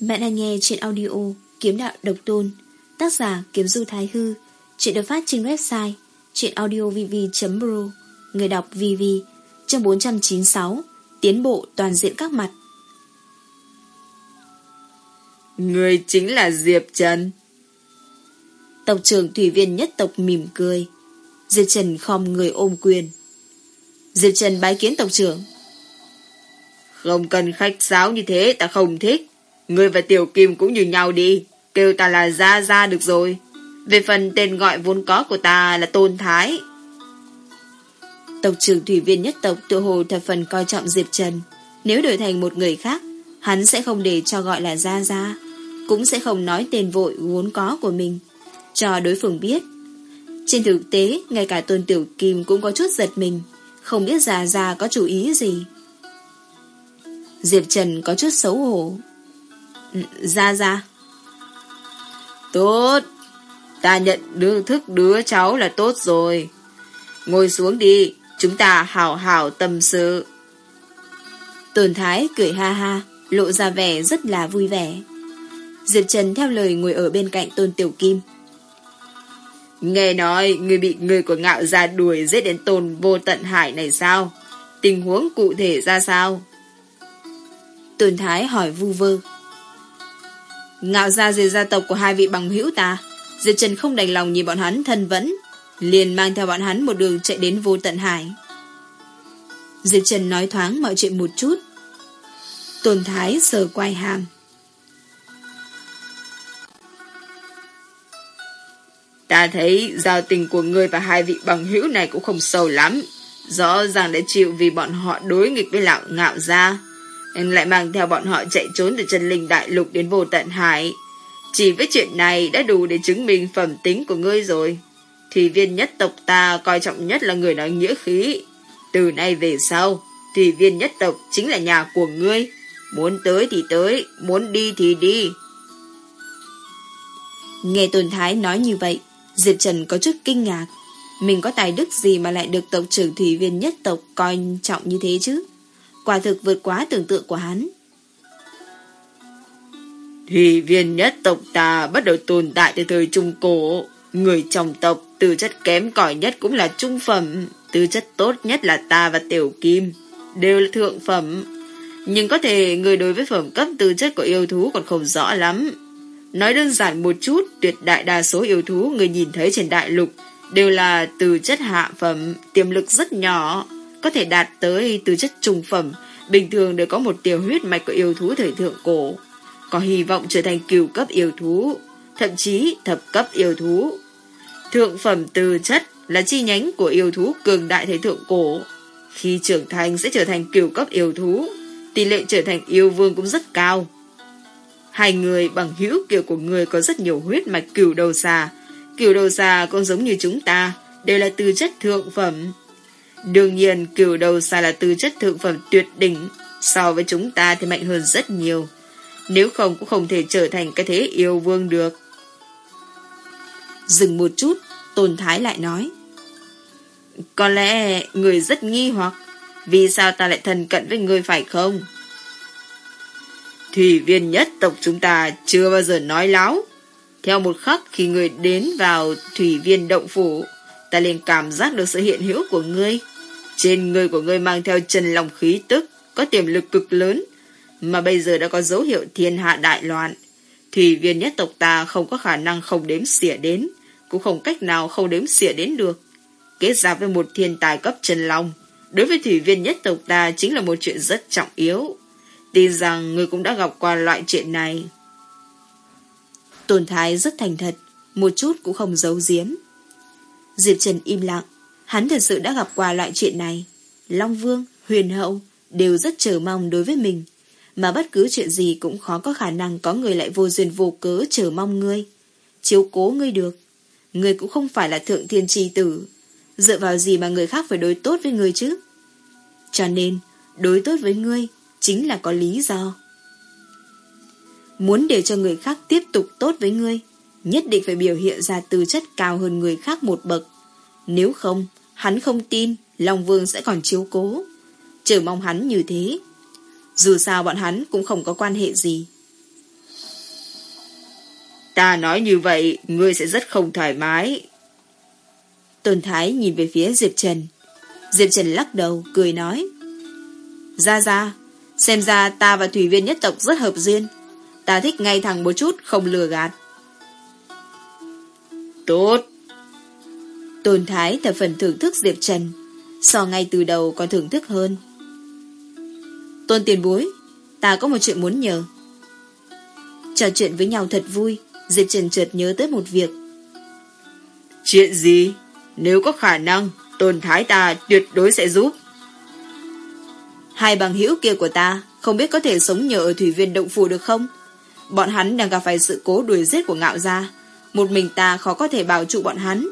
Bạn đang nghe trên audio Kiếm Đạo Độc Tôn, tác giả Kiếm Du Thái Hư, chuyện được phát trên website chuyenaudiovv.pro, người đọc VV, chương 496, tiến bộ toàn diện các mặt. Người chính là Diệp Trần. Tộc trưởng thủy viên nhất tộc mỉm cười. Diệp Trần khom người ôm quyền. Diệp Trần bái kiến tộc trưởng. Không cần khách sáo như thế ta không thích. Người và Tiểu Kim cũng như nhau đi. Kêu ta là Gia Gia được rồi. Về phần tên gọi vốn có của ta là Tôn Thái. Tộc trưởng thủy viên nhất tộc tự hồ thập phần coi trọng Diệp Trần. Nếu đổi thành một người khác, hắn sẽ không để cho gọi là Gia Gia, cũng sẽ không nói tên vội vốn có của mình, cho đối phương biết. Trên thực tế, ngay cả Tôn Tiểu Kim cũng có chút giật mình, không biết Gia Gia có chủ ý gì. Diệp Trần có chút xấu hổ. Gia Gia. Tốt, ta nhận đương thức đứa cháu là tốt rồi. Ngồi xuống đi, chúng ta hào hào tâm sự. Tôn Thái cười ha ha, lộ ra vẻ rất là vui vẻ. Diệp Trần theo lời ngồi ở bên cạnh Tôn Tiểu Kim. Nghe nói người bị người của ngạo gia đuổi giết đến tôn vô tận hải này sao? Tình huống cụ thể ra sao? Tôn Thái hỏi vu vơ. Ngạo gia diệt gia tộc của hai vị bằng hữu ta. Diệp Trần không đành lòng nhìn bọn hắn thân vẫn. Liền mang theo bọn hắn một đường chạy đến vô tận hải. Diệp Trần nói thoáng mọi chuyện một chút. Tôn Thái sờ quay hàm. Ta thấy giao tình của ngươi và hai vị bằng hữu này cũng không sâu lắm. Rõ ràng đã chịu vì bọn họ đối nghịch với lão ngạo gia. Anh lại mang theo bọn họ chạy trốn từ chân linh đại lục đến vô tận hải. Chỉ với chuyện này đã đủ để chứng minh phẩm tính của ngươi rồi. Thủy viên nhất tộc ta coi trọng nhất là người nói nghĩa khí. Từ nay về sau, thủy viên nhất tộc chính là nhà của ngươi. Muốn tới thì tới, muốn đi thì đi. Nghe Tôn Thái nói như vậy, Diệp Trần có chút kinh ngạc. Mình có tài đức gì mà lại được tộc trưởng thủy viên nhất tộc coi trọng như thế chứ? Quả thực vượt quá tưởng tượng của hắn. Thủy viên nhất tộc ta bắt đầu tồn tại từ thời Trung Cổ. Người trong tộc tư chất kém cỏi nhất cũng là trung phẩm, tư chất tốt nhất là ta và Tiểu Kim, đều là thượng phẩm. Nhưng có thể người đối với phẩm cấp tư chất của yêu thú còn không rõ lắm. Nói đơn giản một chút, tuyệt đại đa số yêu thú người nhìn thấy trên đại lục đều là từ chất hạ phẩm, tiềm lực rất nhỏ, có thể đạt tới từ chất trung phẩm, bình thường đều có một tiểu huyết mạch của yêu thú thời thượng cổ, có hy vọng trở thành cửu cấp yêu thú, thậm chí thập cấp yêu thú. Thượng phẩm từ chất là chi nhánh của yêu thú cường đại thời thượng cổ. Khi trưởng thành sẽ trở thành cửu cấp yêu thú, tỷ lệ trở thành yêu vương cũng rất cao. Hai người bằng hữu kiểu của người có rất nhiều huyết mạch cửu đầu già Cửu đầu già cũng giống như chúng ta, đều là tư chất thượng phẩm. Đương nhiên, cửu đầu già là tư chất thượng phẩm tuyệt đỉnh, so với chúng ta thì mạnh hơn rất nhiều. Nếu không cũng không thể trở thành cái thế yêu vương được. Dừng một chút, Tôn Thái lại nói. Có lẽ người rất nghi hoặc, vì sao ta lại thân cận với người phải không? Thủy viên nhất tộc chúng ta chưa bao giờ nói láo. Theo một khắc khi người đến vào thủy viên động phủ, ta liền cảm giác được sự hiện hữu của ngươi. Trên người của ngươi mang theo chân lòng khí tức, có tiềm lực cực lớn, mà bây giờ đã có dấu hiệu thiên hạ đại loạn. Thủy viên nhất tộc ta không có khả năng không đếm xỉa đến, cũng không cách nào không đếm xỉa đến được. Kết giao với một thiên tài cấp chân long, đối với thủy viên nhất tộc ta chính là một chuyện rất trọng yếu. Tin rằng người cũng đã gặp qua loại chuyện này. Tôn Thái rất thành thật, một chút cũng không giấu giếm. Diệp Trần im lặng, hắn thật sự đã gặp qua loại chuyện này. Long Vương, Huyền Hậu đều rất chờ mong đối với mình, mà bất cứ chuyện gì cũng khó có khả năng có người lại vô duyên vô cớ chờ mong ngươi. Chiếu cố ngươi được, ngươi cũng không phải là thượng thiên trì tử, dựa vào gì mà người khác phải đối tốt với ngươi chứ? Cho nên, đối tốt với ngươi chính là có lý do. Muốn để cho người khác tiếp tục tốt với ngươi, nhất định phải biểu hiện ra tư chất cao hơn người khác một bậc. Nếu không, hắn không tin Long Vương sẽ còn chiếu cố. Chờ mong hắn như thế. Dù sao bọn hắn cũng không có quan hệ gì. Ta nói như vậy, ngươi sẽ rất không thoải mái. Tôn Thái nhìn về phía Diệp Trần. Diệp Trần lắc đầu, cười nói. Ra ra, xem ra ta và thủy viên nhất tộc rất hợp duyên. Ta thích ngay thẳng một chút, không lừa gạt. Tốt. Tôn Thái thập phần thưởng thức Diệp Trần, so ngay từ đầu còn thưởng thức hơn. Tôn tiền bối, ta có một chuyện muốn nhờ. Trò chuyện với nhau thật vui, Diệp Trần chợt nhớ tới một việc. Chuyện gì? Nếu có khả năng, Tôn Thái ta tuyệt đối sẽ giúp. Hai bằng hữu kia của ta không biết có thể sống nhờ ở thủy viên động phủ được không? Bọn hắn đang gặp phải sự cố đuổi giết của ngạo gia. Một mình ta khó có thể bảo trụ bọn hắn.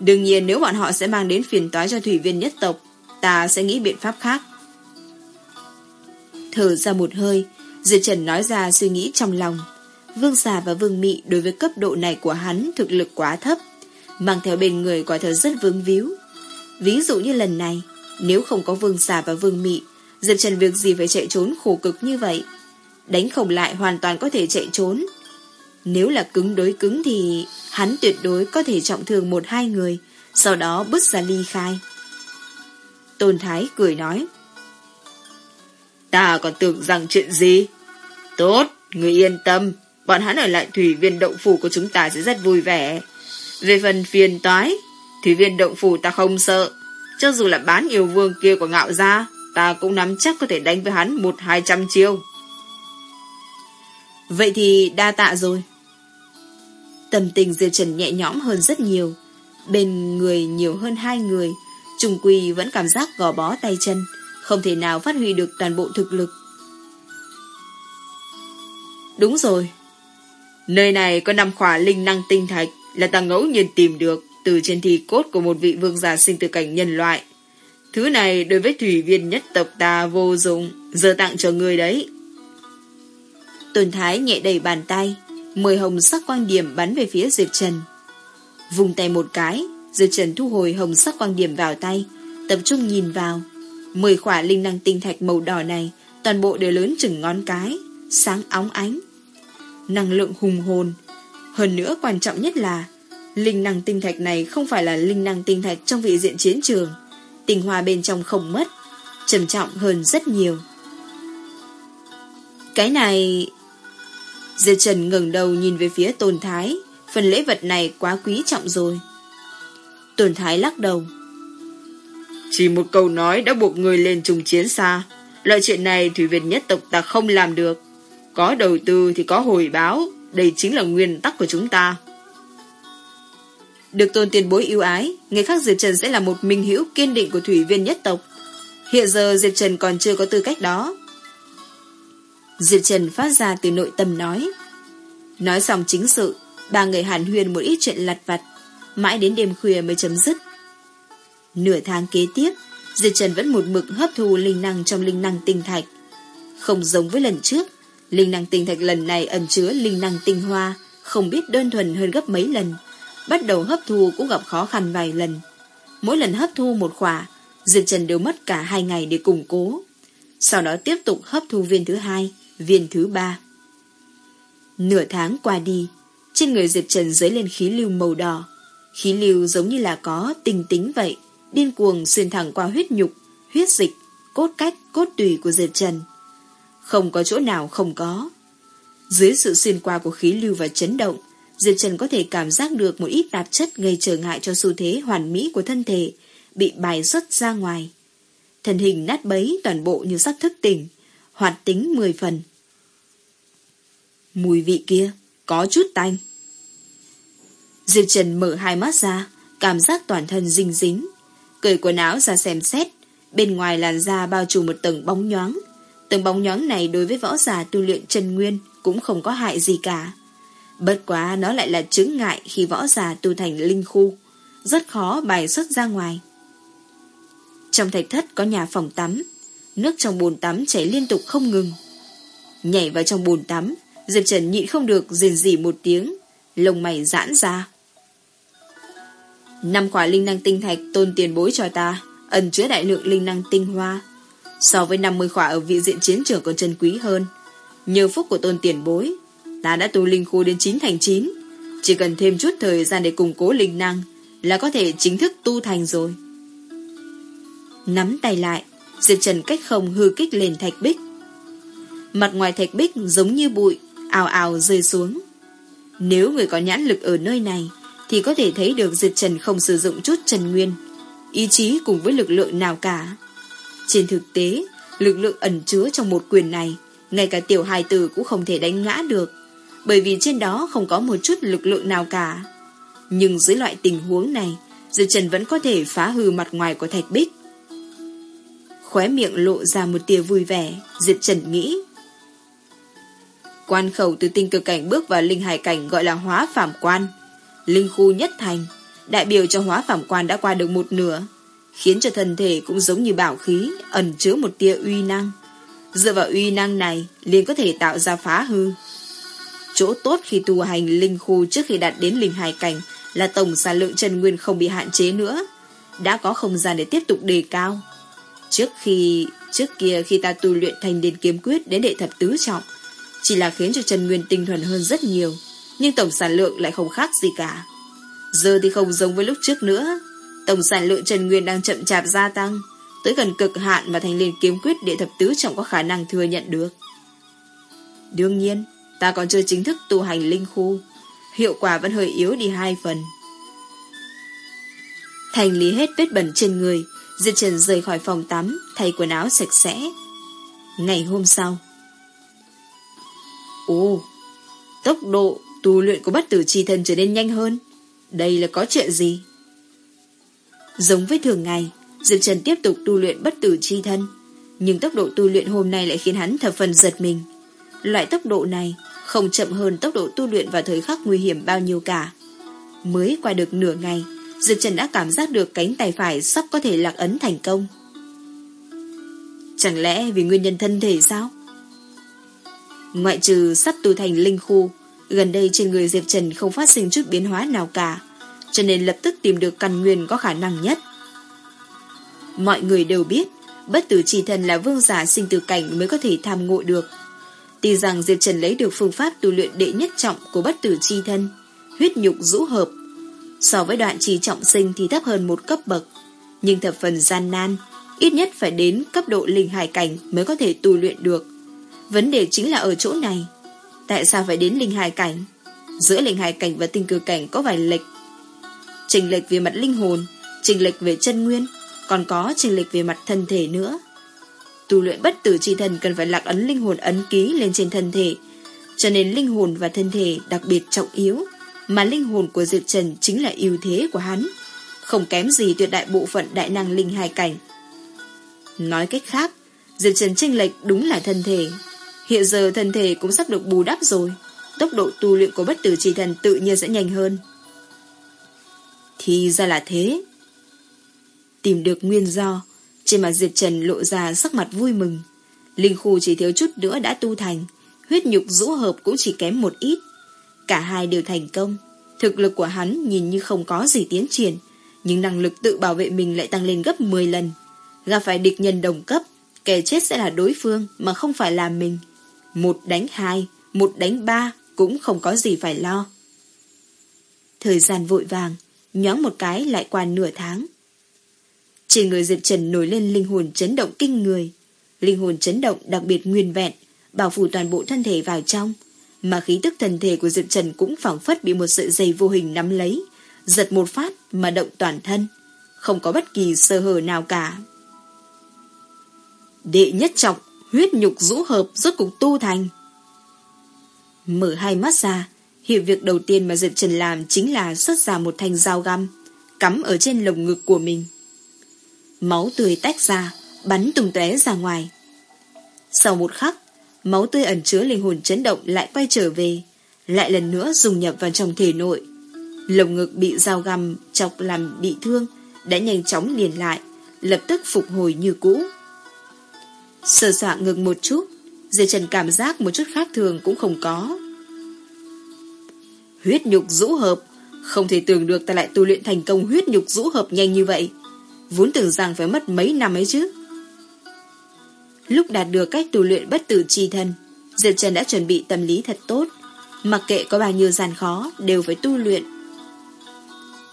Đương nhiên nếu bọn họ sẽ mang đến phiền toái cho thủy viên nhất tộc, ta sẽ nghĩ biện pháp khác. Thở ra một hơi, Diệp Trần nói ra suy nghĩ trong lòng. Vương xà và vương mị đối với cấp độ này của hắn thực lực quá thấp, mang theo bên người quả thật rất vương víu. Ví dụ như lần này, nếu không có vương xà và vương mị, Diệp Trần việc gì phải chạy trốn khổ cực như vậy? Đánh không lại hoàn toàn có thể chạy trốn. Nếu là cứng đối cứng thì hắn tuyệt đối có thể trọng thương một hai người, sau đó bước ra ly khai. Tôn Thái cười nói. Ta còn tưởng rằng chuyện gì? Tốt, người yên tâm, bọn hắn ở lại thủy viên động phủ của chúng ta sẽ rất vui vẻ. Về phần phiền toái, thủy viên động phủ ta không sợ. Cho dù là bán yêu vương kia của ngạo gia, ta cũng nắm chắc có thể đánh với hắn một hai trăm chiêu. Vậy thì đa tạ rồi. Tâm tình Diệp Trần nhẹ nhõm hơn rất nhiều. Bên người nhiều hơn hai người, trùng quỳ vẫn cảm giác gò bó tay chân, không thể nào phát huy được toàn bộ thực lực. Đúng rồi. Nơi này có năm khỏa linh năng tinh thạch là ta ngẫu nhiên tìm được từ trên thi cốt của một vị vương giả sinh từ cảnh nhân loại. Thứ này đối với thủy viên nhất tộc ta vô dụng, giờ tặng cho người đấy. Tôn Thái nhẹ đầy bàn tay, mười hồng sắc quang điểm bắn về phía Diệp Trần. Vùng tay một cái, Diệp Trần thu hồi hồng sắc quang điểm vào tay, tập trung nhìn vào. Mười khỏa linh năng tinh thạch màu đỏ này, toàn bộ đều lớn chừng ngón cái, sáng óng ánh. Năng lượng hùng hồn. Hơn nữa quan trọng nhất là, linh năng tinh thạch này không phải là linh năng tinh thạch trong vị diện chiến trường. Tinh hoa bên trong không mất, trầm trọng hơn rất nhiều. Cái này... Diệp Trần ngẩng đầu nhìn về phía Tôn Thái, phần lễ vật này quá quý trọng rồi. Tôn Thái lắc đầu. Chỉ một câu nói đã buộc người lên trùng chiến xa. Loại chuyện này Thủy Việt nhất tộc ta không làm được. Có đầu tư thì có hồi báo. Đây chính là nguyên tắc của chúng ta. Được tôn tiền bối yêu ái, người khác Diệp Trần sẽ là một minh hữu kiên định của thủy viên nhất tộc. Hiện giờ Diệp Trần còn chưa có tư cách đó. Diệp Trần phát ra từ nội tâm nói. Nói xong chính sự, ba người hàn huyền một ít chuyện lặt vặt, mãi đến đêm khuya mới chấm dứt. Nửa tháng kế tiếp, Diệp Trần vẫn một mực hấp thu linh năng trong linh năng tinh thạch. Không giống với lần trước, linh năng tinh thạch lần này ẩn chứa linh năng tinh hoa, không biết đơn thuần hơn gấp mấy lần. Bắt đầu hấp thu cũng gặp khó khăn vài lần. Mỗi lần hấp thu một khỏa, Diệp Trần đều mất cả hai ngày để củng cố. Sau đó tiếp tục hấp thu viên thứ hai, viên thứ ba. Nửa tháng qua đi, trên người Diệp Trần dấy lên khí lưu màu đỏ. Khí lưu giống như là có tình tính vậy, điên cuồng xuyên thẳng qua huyết nhục, huyết dịch, cốt cách, cốt tùy của Diệp Trần. Không có chỗ nào không có. Dưới sự xuyên qua của khí lưu và chấn động, Diệp Trần có thể cảm giác được một ít tạp chất gây trở ngại cho xu thế hoàn mỹ của thân thể, bị bài xuất ra ngoài. thần hình nát bấy toàn bộ như sắp thức tỉnh, hoạt tính 10 phần. Mùi vị kia, có chút tanh. Diệp Trần mở hai mắt ra, cảm giác toàn thân dinh dính. Cởi quần áo ra xem xét, bên ngoài làn da bao trùm một tầng bóng nhoáng. Tầng bóng nhoáng này đối với võ giả tu luyện chân nguyên cũng không có hại gì cả. Bất quá nó lại là chứng ngại khi võ giả tu thành linh khu, rất khó bài xuất ra ngoài. Trong thạch thất có nhà phòng tắm, Nước trong bồn tắm chảy liên tục không ngừng. Nhảy vào trong bồn tắm, Diệp Trần nhịn không được rền rỉ một tiếng, lông mày giãn ra. Năm quả linh năng tinh thạch tôn tiền bối cho ta, ẩn chứa đại lượng linh năng tinh hoa. So với 50 khỏa ở vị diện chiến trường còn chân quý hơn. Nhờ phúc của tôn tiền bối, ta đã tu linh khu đến 9 thành 9. Chỉ cần thêm chút thời gian để củng cố linh năng là có thể chính thức tu thành rồi. Nắm tay lại, Diệp Trần cách không hư kích lên thạch bích. Mặt ngoài thạch bích giống như bụi, ào ào rơi xuống. Nếu người có nhãn lực ở nơi này, thì có thể thấy được Diệp Trần không sử dụng chút trần nguyên, ý chí cùng với lực lượng nào cả. Trên thực tế, lực lượng ẩn chứa trong một quyền này, ngay cả tiểu hài tử cũng không thể đánh ngã được, bởi vì trên đó không có một chút lực lượng nào cả. Nhưng dưới loại tình huống này, Diệp Trần vẫn có thể phá hư mặt ngoài của thạch bích. Khóe miệng lộ ra một tia vui vẻ, Diệp Trần nghĩ. Quan khẩu từ tinh cực cảnh bước vào linh hải cảnh gọi là hóa phạm quan. Linh khu nhất thành, đại biểu cho hóa phạm quan đã qua được một nửa, khiến cho thân thể cũng giống như bảo khí, ẩn chứa một tia uy năng. Dựa vào uy năng này, liền có thể tạo ra phá hư. Chỗ tốt khi tu hành linh khu trước khi đạt đến linh hải cảnh là tổng sản lượng chân nguyên không bị hạn chế nữa, đã có không gian để tiếp tục đề cao. Trước khi trước kia khi ta tu luyện thành điền kiếm quyết đến đệ thập tứ trọng, chỉ là khiến cho chân nguyên tinh thuần hơn rất nhiều, nhưng tổng sản lượng lại không khác gì cả. Giờ thì không giống với lúc trước nữa, tổng sản lượng chân nguyên đang chậm chạp gia tăng, tới gần cực hạn mà thành liên kiếm quyết đệ thập tứ trọng có khả năng thừa nhận được. Đương nhiên, ta còn chưa chính thức tu hành linh khu, hiệu quả vẫn hơi yếu đi hai phần. Thành lý hết vết bẩn trên người, Diệp Trần rời khỏi phòng tắm, thay quần áo sạch sẽ. Ngày hôm sau. Ồ, tốc độ tu luyện của bất tử chi thân trở nên nhanh hơn. Đây là có chuyện gì? Giống với thường ngày, Diệp Trần tiếp tục tu luyện bất tử chi thân. Nhưng tốc độ tu luyện hôm nay lại khiến hắn thập phần giật mình. Loại tốc độ này không chậm hơn tốc độ tu luyện vào thời khắc nguy hiểm bao nhiêu cả. Mới qua được nửa ngày, Diệp Trần đã cảm giác được cánh tay phải sắp có thể lạc ấn thành công. Chẳng lẽ vì nguyên nhân thân thể sao? Ngoại trừ sắp tu thành linh khu, gần đây trên người Diệp Trần không phát sinh chút biến hóa nào cả, cho nên lập tức tìm được căn nguyên có khả năng nhất. Mọi người đều biết, bất tử chỉ thần là vương giả sinh tử cảnh mới có thể tham ngộ được. Tuy rằng Diệp Trần lấy được phương pháp tu luyện đệ nhất trọng của bất tử chi thân, huyết nhục rũ hợp, so với đoạn trì trọng sinh thì thấp hơn một cấp bậc, nhưng thập phần gian nan, ít nhất phải đến cấp độ linh hải cảnh mới có thể tu luyện được. Vấn đề chính là ở chỗ này. Tại sao phải đến linh hải cảnh? Giữa linh hải cảnh và tinh cư cảnh có vài lệch. Trình lệch về mặt linh hồn, trình lệch về chân nguyên, còn có trình lệch về mặt thân thể nữa. Tu luyện bất tử chi thần cần phải lạc ấn linh hồn ấn ký lên trên thân thể, cho nên linh hồn và thân thể đặc biệt trọng yếu, mà linh hồn của Diệp Trần chính là ưu thế của hắn, không kém gì tuyệt đại bộ phận đại năng linh hai cảnh. Nói cách khác, Diệp Trần tranh lệch đúng là thân thể. Hiện giờ thân thể cũng sắp được bù đắp rồi, tốc độ tu luyện của bất tử chi thần tự nhiên sẽ nhanh hơn. Thì ra là thế. Tìm được nguyên do, trên mặt Diệp Trần lộ ra sắc mặt vui mừng. Linh khu chỉ thiếu chút nữa đã tu thành, huyết nhục rũ hợp cũng chỉ kém một ít. Cả hai đều thành công. Thực lực của hắn nhìn như không có gì tiến triển, nhưng năng lực tự bảo vệ mình lại tăng lên gấp 10 lần. Gặp phải địch nhân đồng cấp, kẻ chết sẽ là đối phương mà không phải là mình. Một đánh hai, một đánh ba cũng không có gì phải lo. Thời gian vội vàng, nhoáng một cái lại qua nửa tháng. Trên người Diệp Trần nổi lên linh hồn chấn động kinh người. Linh hồn chấn động đặc biệt nguyên vẹn, bảo phủ toàn bộ thân thể vào trong, mà khí tức thần thể của Diệp Trần cũng phảng phất bị một sợi dây vô hình nắm lấy, giật một phát mà động toàn thân, không có bất kỳ sơ hở nào cả. Đệ nhất trọng, huyết nhục rũ hợp rốt cục tu thành. Mở hai mắt ra, hiểu việc đầu tiên mà Diệp Trần làm chính là xuất ra một thanh dao găm, cắm ở trên lồng ngực của mình. Máu tươi tách ra, bắn tung tóe ra ngoài. Sau một khắc, máu tươi ẩn chứa linh hồn chấn động lại quay trở về, lại lần nữa dùng nhập vào trong thể nội. Lồng ngực bị dao găm chọc làm bị thương, đã nhanh chóng liền lại, lập tức phục hồi như cũ. Sờ soạn ngực một chút, dây Trần cảm giác một chút khác thường cũng không có. Huyết nhục rũ hợp, không thể tưởng được ta lại tu luyện thành công huyết nhục rũ hợp nhanh như vậy. Vốn tưởng rằng phải mất mấy năm ấy chứ. Lúc đạt được cách tu luyện bất tử chi thân, Diệp Trần đã chuẩn bị tâm lý thật tốt. Mặc kệ có bao nhiêu gian khó, đều phải tu luyện.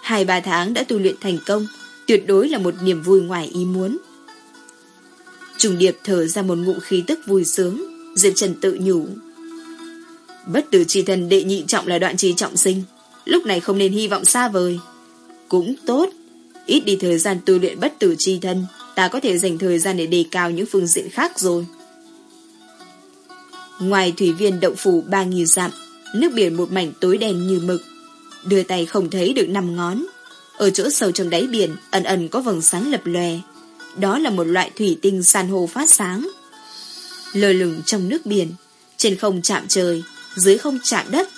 Hai ba tháng đã tu luyện thành công, tuyệt đối là một niềm vui ngoài ý muốn. Trùng điệp thở ra một ngụm khí tức vui sướng, Diệp Trần tự nhủ. Bất tử chi thần đệ nhị trọng là đoạn trì trọng sinh, lúc này không nên hy vọng xa vời. Cũng tốt, ít đi thời gian tu luyện bất tử chi thân, ta có thể dành thời gian để đề cao những phương diện khác rồi. Ngoài thủy viên động phủ ba nghìn dặm, nước biển một mảnh tối đen như mực. Đưa tay không thấy được năm ngón. Ở chỗ sâu trong đáy biển, ẩn ẩn có vầng sáng lập lòe. Đó là một loại thủy tinh san hô phát sáng. Lơ lửng trong nước biển, trên không chạm trời, dưới không chạm đất.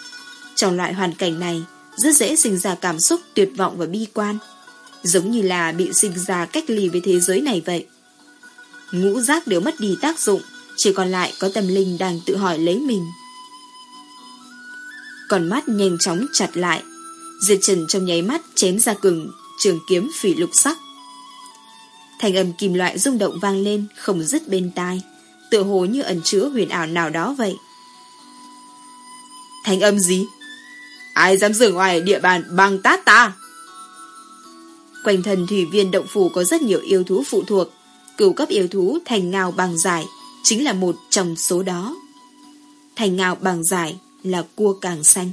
Trong loại hoàn cảnh này, rất dễ sinh ra cảm xúc tuyệt vọng và bi quan. Giống như là bị sinh ra cách ly với thế giới này vậy. Ngũ giác đều mất đi tác dụng, chỉ còn lại có tâm linh đang tự hỏi lấy mình. Còn mắt nhanh chóng chặt lại, Diệt Trần trong nháy mắt chém ra cường trường kiếm phỉ lục sắc. Thành âm kim loại rung động vang lên, không dứt bên tai, tựa hồ như ẩn chứa huyền ảo nào đó vậy. Thành âm gì? Ai dám dừng ngoài địa bàn băng tát ta? Quanh thân thủy viên động phủ có rất nhiều yêu thú phụ thuộc, cửu cấp yêu thú thành ngao bằng giải, chính là một trong số đó. Thành ngao bằng giải là cua càng xanh.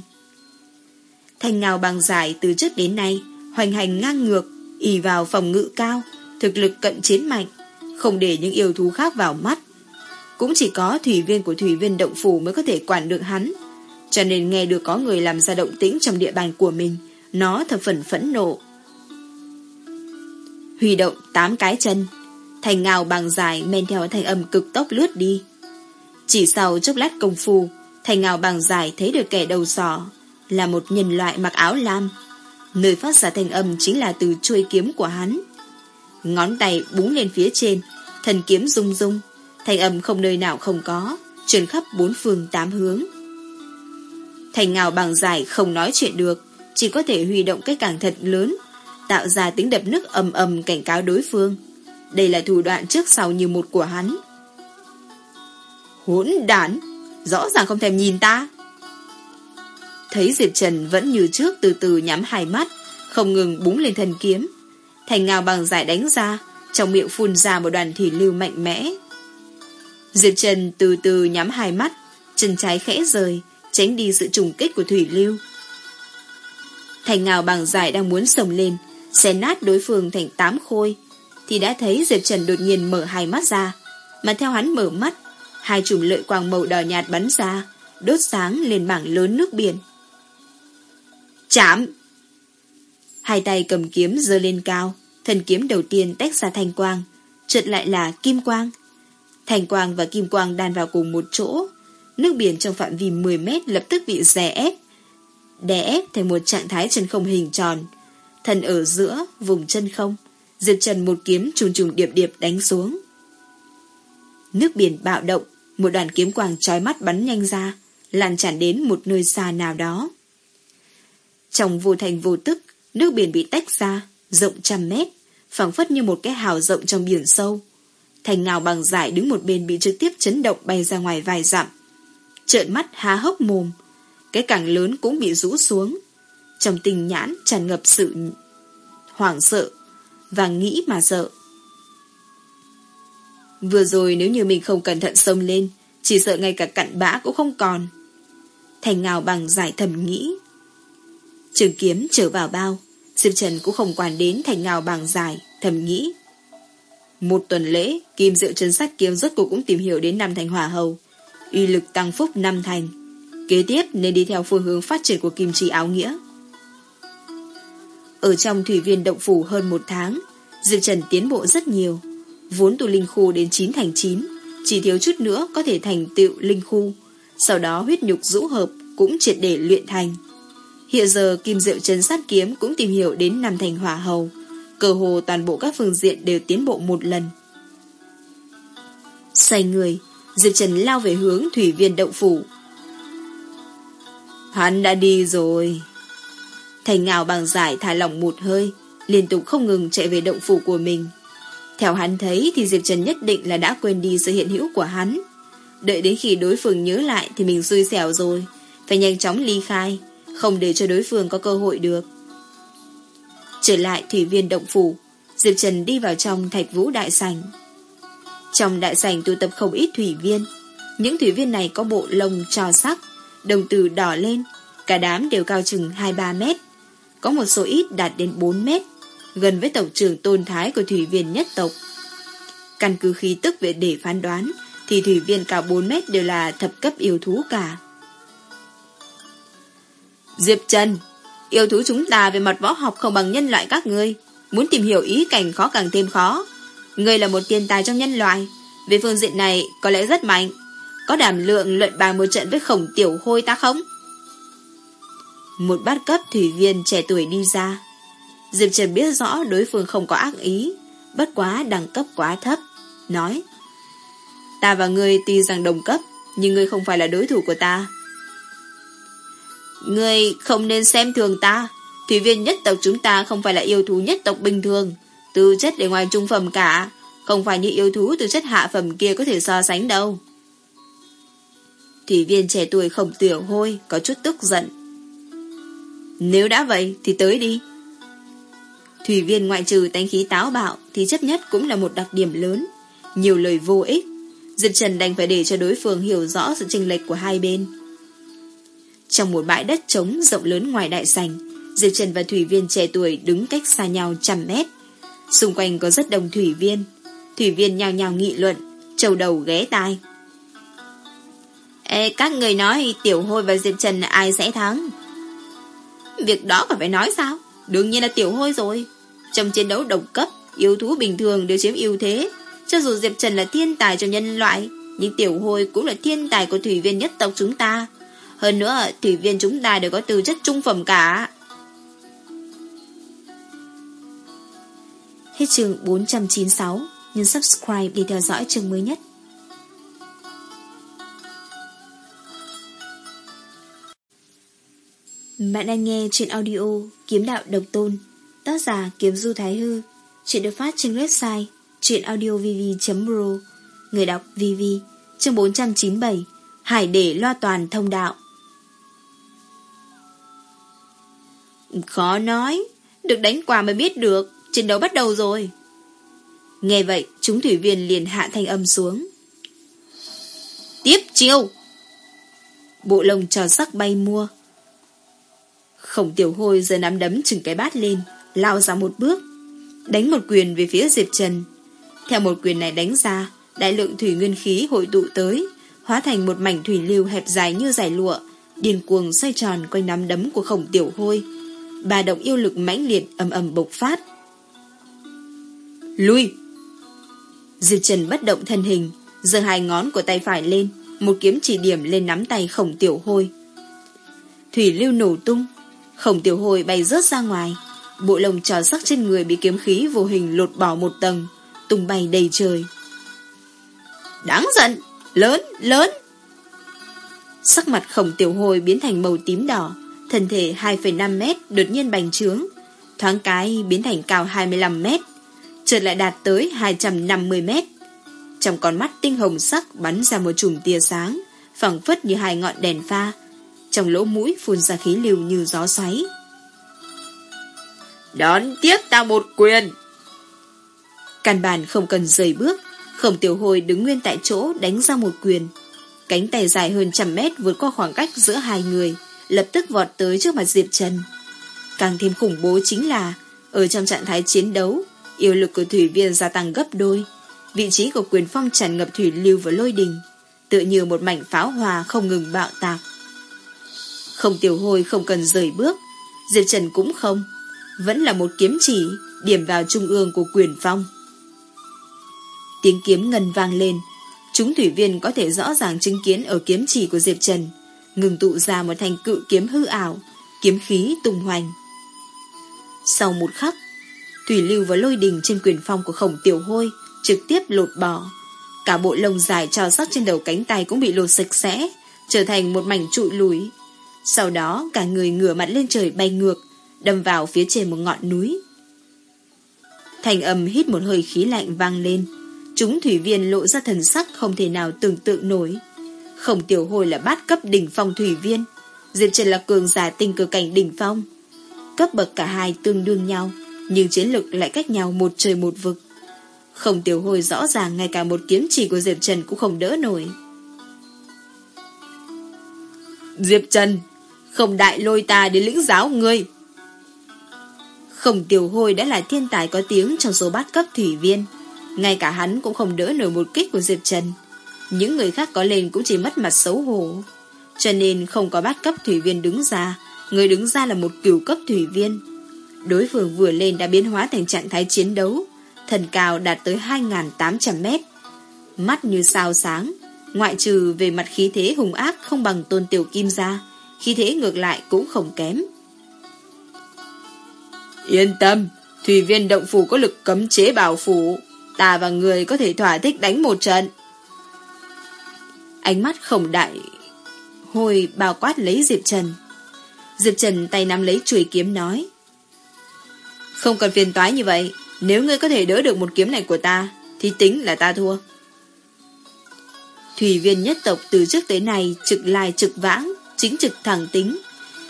Thành ngao bằng giải từ trước đến nay hoành hành ngang ngược, ỉ vào phòng ngự cao, thực lực cận chiến mạnh, không để những yêu thú khác vào mắt. Cũng chỉ có thủy viên của thủy viên động phủ mới có thể quản được hắn. Cho nên nghe được có người làm ra động tĩnh trong địa bàn của mình, nó thập phần phẫn nộ. Huy động tám cái chân, thành ngào bằng dài men theo thanh âm cực tốc lướt đi. Chỉ sau chốc lát công phu, thành ngào bằng dài thấy được kẻ đầu sỏ, là một nhân loại mặc áo lam. Nơi phát ra thanh âm chính là từ chuôi kiếm của hắn. Ngón tay búng lên phía trên, thần kiếm rung rung, thanh âm không nơi nào không có, truyền khắp bốn phương tám hướng. Thành ngào bằng dài không nói chuyện được, chỉ có thể huy động cái càng thật lớn, tạo ra tiếng đập nước ầm ầm cảnh cáo đối phương. Đây là thủ đoạn trước sau như một của hắn. Hỗn đản, rõ ràng không thèm nhìn ta. Thấy Diệp Trần vẫn như trước từ từ nhắm hai mắt, không ngừng búng lên thần kiếm. Thành ngào bằng giải đánh ra, trong miệng phun ra một đoàn thủy lưu mạnh mẽ. Diệp Trần từ từ nhắm hai mắt, chân trái khẽ rời, tránh đi sự trùng kích của thủy lưu. Thành ngào bằng giải đang muốn sồng lên, xé nát đối phương thành tám khôi, thì đã thấy Diệp Trần đột nhiên mở hai mắt ra, mà theo hắn mở mắt, hai chùm lợi quang màu đỏ nhạt bắn ra, đốt sáng lên mảng lớn nước biển. Chạm! Hai tay cầm kiếm giơ lên cao, thần kiếm đầu tiên tách ra thanh quang, chợt lại là kim quang. Thanh quang và kim quang đan vào cùng một chỗ, nước biển trong phạm vi 10 mét lập tức bị đè ép, đè ép thành một trạng thái chân không hình tròn, thần ở giữa vùng chân không, Diệp Trần một kiếm trùng trùng điệp điệp đánh xuống. Nước biển bạo động, một đoàn kiếm quang trói mắt bắn nhanh ra, lan tràn đến một nơi xa nào đó. Trong vô thành vô tức, nước biển bị tách ra, rộng trăm mét, phẳng phất như một cái hào rộng trong biển sâu. Thành ngào bằng giải đứng một bên bị trực tiếp chấn động bay ra ngoài vài dặm. Trợn mắt há hốc mồm, cái cảng lớn cũng bị rũ xuống. Trong tình nhãn tràn ngập sự hoảng sợ và nghĩ mà sợ. Vừa rồi nếu như mình không cẩn thận sông lên, chỉ sợ ngay cả cặn bã cũng không còn. Thành ngào bằng giải thầm nghĩ. Trường kiếm trở vào bao, Diệp Trần cũng không quản đến thành ngào bằng giải, thầm nghĩ. Một tuần lễ, Kim Diệu Trấn Sát Kiếm rốt cuộc cũng tìm hiểu đến năm thành hỏa hầu. Uy lực tăng phúc năm thành. Kế tiếp nên đi theo phương hướng phát triển của Kim Chi áo nghĩa. Ở trong thủy viên động phủ hơn một tháng, Diệp Trần tiến bộ rất nhiều. Vốn tu linh khu đến 9 thành 9, chỉ thiếu chút nữa có thể thành tựu linh khu. Sau đó huyết nhục rũ hợp cũng triệt để luyện thành. Hiện giờ Kim Diệu Trấn Sát Kiếm cũng tìm hiểu đến năm thành hỏa hầu. Cơ hồ toàn bộ các phương diện đều tiến bộ một lần. Xoay người, Diệp Trần lao về hướng thủy viên động phủ. Hắn đã đi rồi. Thành ngào bằng giải thả lỏng một hơi, liên tục không ngừng chạy về động phủ của mình. Theo hắn thấy thì Diệp Trần nhất định là đã quên đi sự hiện hữu của hắn. Đợi đến khi đối phương nhớ lại thì mình xui xẻo rồi, phải nhanh chóng ly khai, không để cho đối phương có cơ hội được. Trở lại thủy viên động phủ, Diệp Trần đi vào trong thạch vũ đại sảnh. Trong đại sảnh tụ tập không ít thủy viên. Những thủy viên này có bộ lông trò sắc, đồng từ đỏ lên, cả đám đều cao chừng 2-3 mét. Có một số ít đạt đến 4 mét, gần với tổng trưởng tôn thái của thủy viên nhất tộc. Căn cứ khí tức về để phán đoán, thì thủy viên cao 4 mét đều là thập cấp yêu thú cả. Diệp Trần, yêu thú chúng ta về mặt võ học không bằng nhân loại các ngươi, muốn tìm hiểu ý cảnh khó càng thêm khó. Ngươi là một tiền tài trong nhân loại, về phương diện này có lẽ rất mạnh, có đảm lượng luận bàn một trận với khổng tiểu hôi ta không? Một bát cấp thủy viên trẻ tuổi đi ra. Diệp Trần biết rõ đối phương không có ác ý, bất quá đẳng cấp quá thấp. Nói, ta và ngươi tuy rằng đồng cấp, nhưng ngươi không phải là đối thủ của ta. Ngươi không nên xem thường ta. Thủy viên nhất tộc chúng ta không phải là yêu thú nhất tộc bình thường. Tư chất để ngoài trung phẩm cả. Không phải như yêu thú từ chất hạ phẩm kia có thể so sánh đâu. Thủy viên trẻ tuổi khổng tiểu hôi có chút tức giận. Nếu đã vậy thì tới đi. Thủy viên ngoại trừ tánh khí táo bạo thì chấp nhất cũng là một đặc điểm lớn. Nhiều lời vô ích. Diệp Trần đành phải để cho đối phương hiểu rõ sự chênh lệch của hai bên. Trong một bãi đất trống rộng lớn ngoài đại sành, Diệp Trần và thủy viên trẻ tuổi đứng cách xa nhau trăm mét. Xung quanh có rất đông thủy viên. Thủy viên nhào nhào nghị luận, trầu đầu ghé tai. Ê, các người nói Tiểu Hôi và Diệp Trần ai sẽ thắng? Việc đó còn phải nói sao? Đương nhiên là Tiểu Hôi rồi. Trong chiến đấu đồng cấp, yêu thú bình thường đều chiếm ưu thế. Cho dù Diệp Trần là thiên tài cho nhân loại, nhưng Tiểu Hôi cũng là thiên tài của thủy viên nhất tộc chúng ta. Hơn nữa, thủy viên chúng ta đều có tư chất trung phẩm cả. Hết chương 496, nhấn subscribe để theo dõi chương mới nhất. Bạn đang nghe chuyện audio Kiếm Đạo Độc Tôn, tác giả Kiếm Du Thái Hư, chuyện được phát trên website chuyenaudiovv.pro, người đọc VV, chương 497, Hải để loa toàn thông đạo. Khó nói, được đánh quà mới biết được, chiến đấu bắt đầu rồi. Nghe vậy, chúng thủy viên liền hạ thanh âm xuống. Tiếp chiêu! Bộ lồng tròn sắc bay mua. Khổng tiểu hôi giờ nắm đấm chừng cái bát lên, lao ra một bước, đánh một quyền về phía Diệp Trần. Theo một quyền này đánh ra, đại lượng thủy nguyên khí hội tụ tới, hóa thành một mảnh thủy lưu hẹp dài như giải lụa, điên cuồng xoay tròn quanh nắm đấm của khổng tiểu hôi, bà động yêu lực mãnh liệt ầm ầm bộc phát. Lui! Diệp Trần bất động thân hình, giơ hai ngón của tay phải lên, một kiếm chỉ điểm lên nắm tay khổng tiểu hôi. Thủy lưu nổ tung, khổng tiểu hồi bay rớt ra ngoài, bộ lồng trò sắc trên người bị kiếm khí vô hình lột bỏ một tầng, tung bay đầy trời. Đáng giận! Lớn! Lớn! Sắc mặt khổng tiểu hồi biến thành màu tím đỏ, thân thể 2,5 mét đột nhiên bành trướng, thoáng cái biến thành cao 25 mét, trượt lại đạt tới 250 mét. Trong con mắt tinh hồng sắc bắn ra một chùm tia sáng, phẳng phất như hai ngọn đèn pha, trong lỗ mũi phun ra khí lưu như gió xoáy. Đón tiếp ta một quyền! Căn bản không cần rời bước, khổng tiểu hồi đứng nguyên tại chỗ đánh ra một quyền. Cánh tay dài hơn trăm mét vượt qua khoảng cách giữa hai người, lập tức vọt tới trước mặt Diệp Trần. Càng thêm khủng bố chính là, ở trong trạng thái chiến đấu, yêu lực của thủy viên gia tăng gấp đôi. Vị trí của quyền phong tràn ngập thủy lưu và lôi đình, tựa như một mảnh pháo hòa không ngừng bạo tạc. Không tiểu hôi không cần rời bước, Diệp Trần cũng không, vẫn là một kiếm chỉ điểm vào trung ương của quyền phong. Tiếng kiếm ngân vang lên, chúng thủy viên có thể rõ ràng chứng kiến ở kiếm chỉ của Diệp Trần ngừng tụ ra một thanh cự kiếm hư ảo, kiếm khí tung hoành. Sau một khắc, thủy lưu và lôi đình trên quyền phong của khổng tiểu hôi trực tiếp lột bỏ. Cả bộ lông dài trào sắc trên đầu cánh tay cũng bị lột sạch sẽ, trở thành một mảnh trụi lùi. Sau đó cả người ngửa mặt lên trời bay ngược, đâm vào phía trên một ngọn núi. Thành âm hít một hơi khí lạnh vang lên. Chúng thủy viên lộ ra thần sắc không thể nào tưởng tượng nổi. Khổng tiểu hồi là bát cấp đỉnh phong thủy viên. Diệp Trần là cường giả tinh cơ cảnh đỉnh phong. Cấp bậc cả hai tương đương nhau, nhưng chiến lực lại cách nhau một trời một vực. Khổng tiểu hồi rõ ràng ngay cả một kiếm chỉ của Diệp Trần cũng không đỡ nổi. Diệp Trần, không đại lôi ta đến lĩnh giáo ngươi. Khổng tiểu hôi đã là thiên tài có tiếng trong số bát cấp thủy viên. Ngay cả hắn cũng không đỡ nổi một kích của Diệp Trần. Những người khác có lên cũng chỉ mất mặt xấu hổ. Cho nên không có bát cấp thủy viên đứng ra. Người đứng ra là một cửu cấp thủy viên. Đối phương vừa lên đã biến hóa thành trạng thái chiến đấu. Thần cao đạt tới 2.800 mét. Mắt như sao sáng. Ngoại trừ về mặt khí thế hùng ác không bằng tôn tiểu kim ra khi thế ngược lại cũng không kém. Yên tâm, thủy viên động phủ có lực cấm chế bảo phủ. Ta và người có thể thỏa thích đánh một trận. Ánh mắt khổng đại Hồi bao quát lấy Diệp Trần Diệp Trần tay nắm lấy chuôi kiếm nói Không cần phiền toái như vậy Nếu ngươi có thể đỡ được một kiếm này của ta Thì tính là ta thua Thủy viên nhất tộc từ trước tới nay Trực lai trực vãng Chính trực thẳng tính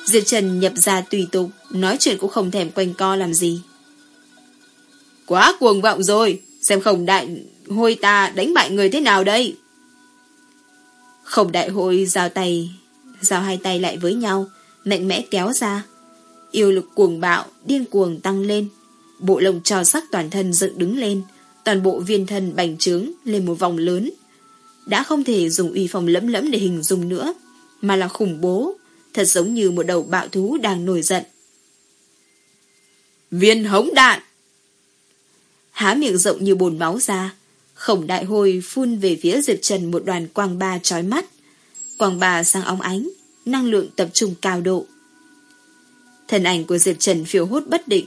Diệp Trần nhập ra tùy tục Nói chuyện cũng không thèm quanh co làm gì Quá cuồng vọng rồi Xem không đại hôi ta đánh bại người thế nào đây khổng đại hội giao tay, giao hai tay lại với nhau, mạnh mẽ kéo ra. Yêu lực cuồng bạo, điên cuồng tăng lên. Bộ lồng trò sắc toàn thân dựng đứng lên, toàn bộ viên thân bành trướng lên một vòng lớn. Đã không thể dùng uy phong lẫm lẫm để hình dung nữa, mà là khủng bố, thật giống như một đầu bạo thú đang nổi giận. Viên hống đạn! Há miệng rộng như bồn máu ra, Khổng đại hôi phun về phía Diệp Trần một đoàn quang ba trói mắt. Quang ba sang óng ánh, năng lượng tập trung cao độ. Thần ảnh của Diệp Trần phiêu hốt bất định,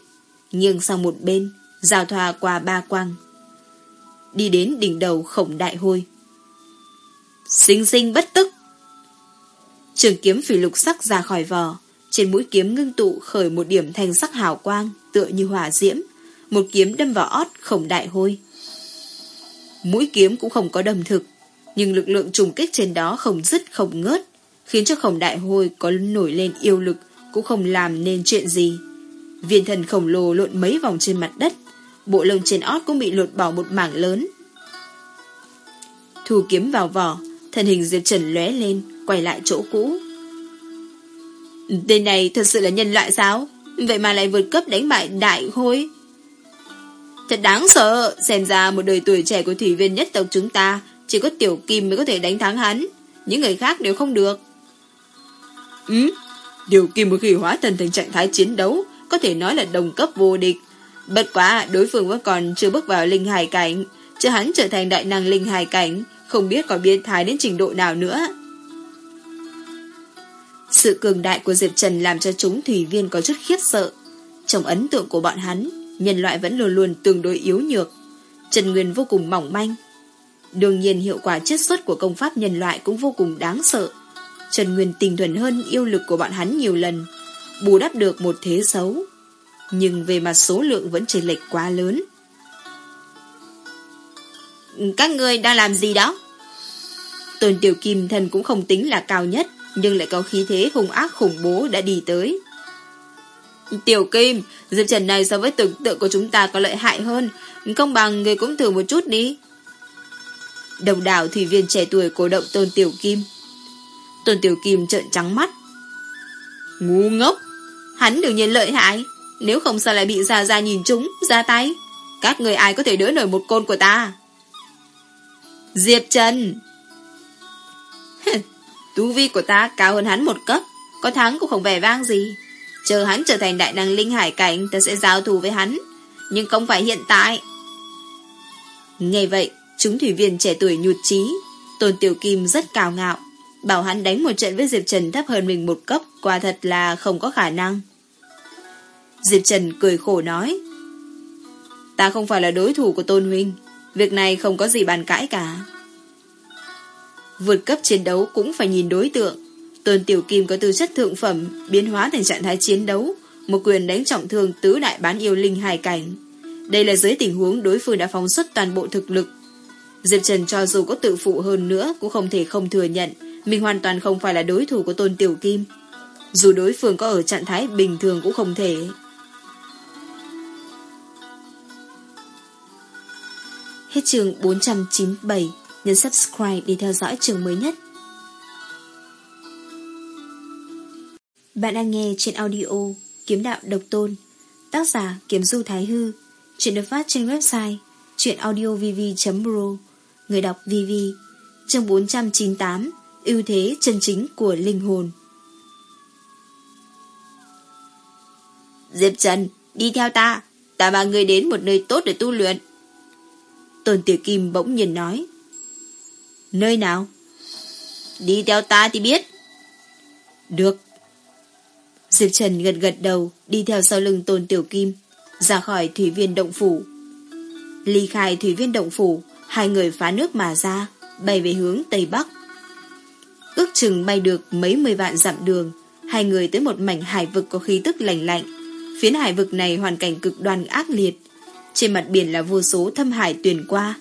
nghiêng sang một bên, giao thoa qua ba quang. Đi đến đỉnh đầu khổng đại hôi. Sinh sinh bất tức! Trường kiếm phỉ lục sắc ra khỏi vỏ trên mũi kiếm ngưng tụ khởi một điểm thanh sắc hào quang, tựa như hỏa diễm, một kiếm đâm vào ót khổng đại hôi. Mũi kiếm cũng không có đầm thực, nhưng lực lượng trùng kích trên đó không dứt không ngớt, khiến cho khổng đại hôi có nổi lên yêu lực cũng không làm nên chuyện gì. Viên thần khổng lồ lộn mấy vòng trên mặt đất, bộ lông trên ót cũng bị lột bỏ một mảng lớn. Thu kiếm vào vỏ, thân hình Diệp Trần lóe lên, quay lại chỗ cũ. Tên này thật sự là nhân loại sao? Vậy mà lại vượt cấp đánh bại đại hôi. Thật đáng sợ, xem ra một đời tuổi trẻ của thủy viên nhất tộc chúng ta, chỉ có tiểu kim mới có thể đánh thắng hắn. Những người khác đều không được. Ừ, tiểu kim một khi hóa thân thành trạng thái chiến đấu, có thể nói là đồng cấp vô địch. Bất quá, đối phương vẫn còn chưa bước vào linh hải cảnh, chứ hắn trở thành đại năng linh hải cảnh, không biết có biến thái đến trình độ nào nữa. Sự cường đại của Diệp Trần làm cho chúng thủy viên có chút khiếp sợ. Trong ấn tượng của bọn hắn, nhân loại vẫn luôn luôn tương đối yếu nhược. Trần Nguyên vô cùng mỏng manh. Đương nhiên hiệu quả chiết xuất của công pháp nhân loại cũng vô cùng đáng sợ. Trần Nguyên tình thuần hơn yêu lực của bọn hắn nhiều lần, bù đắp được một thế xấu. Nhưng về mặt số lượng vẫn chênh lệch quá lớn. Các người đang làm gì đó? Tôn Tiểu Kim thần cũng không tính là cao nhất, nhưng lại có khí thế hung ác khủng bố đã đi tới. Tiểu Kim, Diệp Trần này so với tưởng tượng của chúng ta có lợi hại hơn. công bằng người cũng thử một chút đi. Đồng đảo thủy viên trẻ tuổi cổ động Tôn Tiểu Kim. Tôn Tiểu Kim trợn trắng mắt. Ngu ngốc. Hắn đương nhiên lợi hại. Nếu không sao lại bị Gia Gia nhìn chúng, ra tay. Các người ai có thể đỡ nổi một côn của ta? Diệp Trần. (laughs) Tú vi của ta cao hơn hắn một cấp. Có thắng cũng không vẻ vang gì. Chờ hắn trở thành đại năng linh hải cảnh, Ta sẽ giao thủ với hắn, Nhưng không phải hiện tại Nghe vậy, Chúng thủy viên trẻ tuổi nhụt chí, Tôn Tiểu Kim rất cao ngạo, Bảo hắn đánh một trận với Diệp Trần thấp hơn mình một cấp, Quả thật là không có khả năng Diệp Trần cười khổ nói, Ta không phải là đối thủ của Tôn Huynh, Việc này không có gì bàn cãi cả Vượt cấp chiến đấu cũng phải nhìn đối tượng. Tôn Tiểu Kim có tư chất thượng phẩm, biến hóa thành trạng thái chiến đấu, một quyền đánh trọng thương tứ đại bán yêu linh hài cảnh. Đây là dưới tình huống đối phương đã phóng xuất toàn bộ thực lực. Diệp Trần cho dù có tự phụ hơn nữa cũng không thể không thừa nhận mình hoàn toàn không phải là đối thủ của Tôn Tiểu Kim. Dù đối phương có ở trạng thái bình thường cũng không thể. Hết trường 497, nhấn subscribe để theo dõi trường mới nhất. Bạn đang nghe trên audio Kiếm Đạo Độc Tôn, tác giả Kiếm Du Thái Hư, chuyện được phát trên website chuyenaudiovv.pro, người đọc VV, chương 498, ưu thế chân chính của linh hồn. Diệp Trần, đi theo ta, ta mang người đến một nơi tốt để tu luyện. Tôn Tiểu Kim bỗng nhiên nói. Nơi nào? Đi theo ta thì biết. Được. Diệp Trần gật gật đầu, đi theo sau lưng Tôn Tiểu Kim, ra khỏi thủy viên động phủ. Ly khai thủy viên động phủ, hai người phá nước mà ra, bay về hướng Tây Bắc. Ước chừng bay được mấy mươi vạn dặm đường, hai người tới một mảnh hải vực có khí tức lạnh lạnh. Phiến hải vực này hoàn cảnh cực đoan ác liệt, trên mặt biển là vô số thâm hải tuyển qua.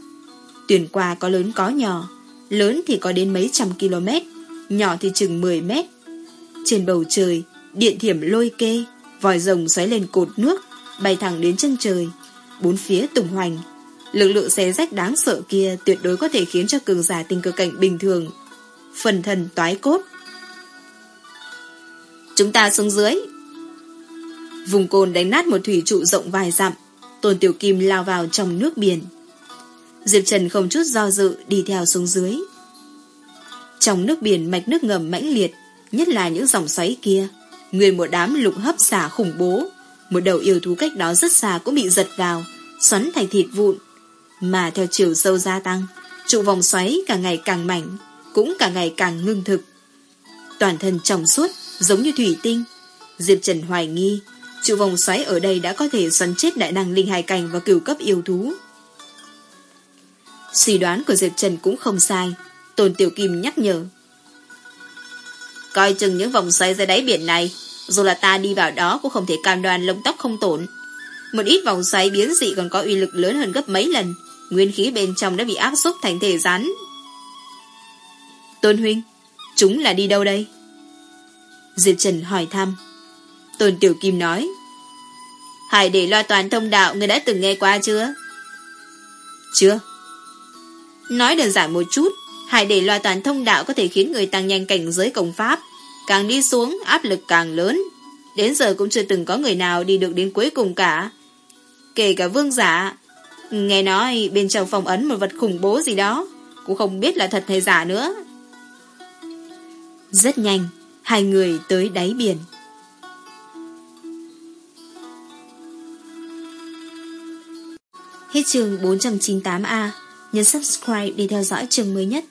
Tuyển qua có lớn có nhỏ, lớn thì có đến mấy trăm km, nhỏ thì chừng 10 mét. Trên bầu trời, điện thiểm lôi kê, vòi rồng xoáy lên cột nước, bay thẳng đến chân trời. Bốn phía tùng hoành, lực lượng xé rách đáng sợ kia tuyệt đối có thể khiến cho cường giả tình cơ cảnh bình thường. Phần thần toái cốt. Chúng ta xuống dưới. Vùng cồn đánh nát một thủy trụ rộng vài dặm, Tôn Tiểu Kim lao vào trong nước biển. Diệp Trần không chút do dự đi theo xuống dưới. Trong nước biển mạch nước ngầm mãnh liệt, nhất là những dòng xoáy kia, người một đám lục hấp xả khủng bố, một đầu yêu thú cách đó rất xa cũng bị giật vào, xoắn thành thịt vụn. Mà theo chiều sâu gia tăng, trụ vòng xoáy càng ngày càng mảnh, cũng càng ngày càng ngưng thực. Toàn thân trong suốt, giống như thủy tinh. Diệp Trần hoài nghi, trụ vòng xoáy ở đây đã có thể xoắn chết đại năng linh hài cảnh và cửu cấp yêu thú. Suy đoán của Diệp Trần cũng không sai. Tôn Tiểu Kim nhắc nhở. Coi chừng những vòng xoáy dưới đáy biển này, dù là ta đi vào đó cũng không thể cam đoan lông tóc không tổn. Một ít vòng xoáy biến dị còn có uy lực lớn hơn gấp mấy lần. Nguyên khí bên trong đã bị áp xúc thành thể rắn. Tôn Huynh, chúng là đi đâu đây? Diệp Trần hỏi thăm. Tôn Tiểu Kim nói. Hải để loa toàn thông đạo người đã từng nghe qua chưa? Chưa. Nói đơn giản một chút, hãy để loa toàn thông đạo có thể khiến người tăng nhanh cảnh giới công pháp. Càng đi xuống, áp lực càng lớn. Đến giờ cũng chưa từng có người nào đi được đến cuối cùng cả. Kể cả vương giả. Nghe nói bên trong phòng ấn một vật khủng bố gì đó. Cũng không biết là thật hay giả nữa. Rất nhanh, hai người tới đáy biển. Hết trường 498A, nhấn subscribe để theo dõi trường mới nhất.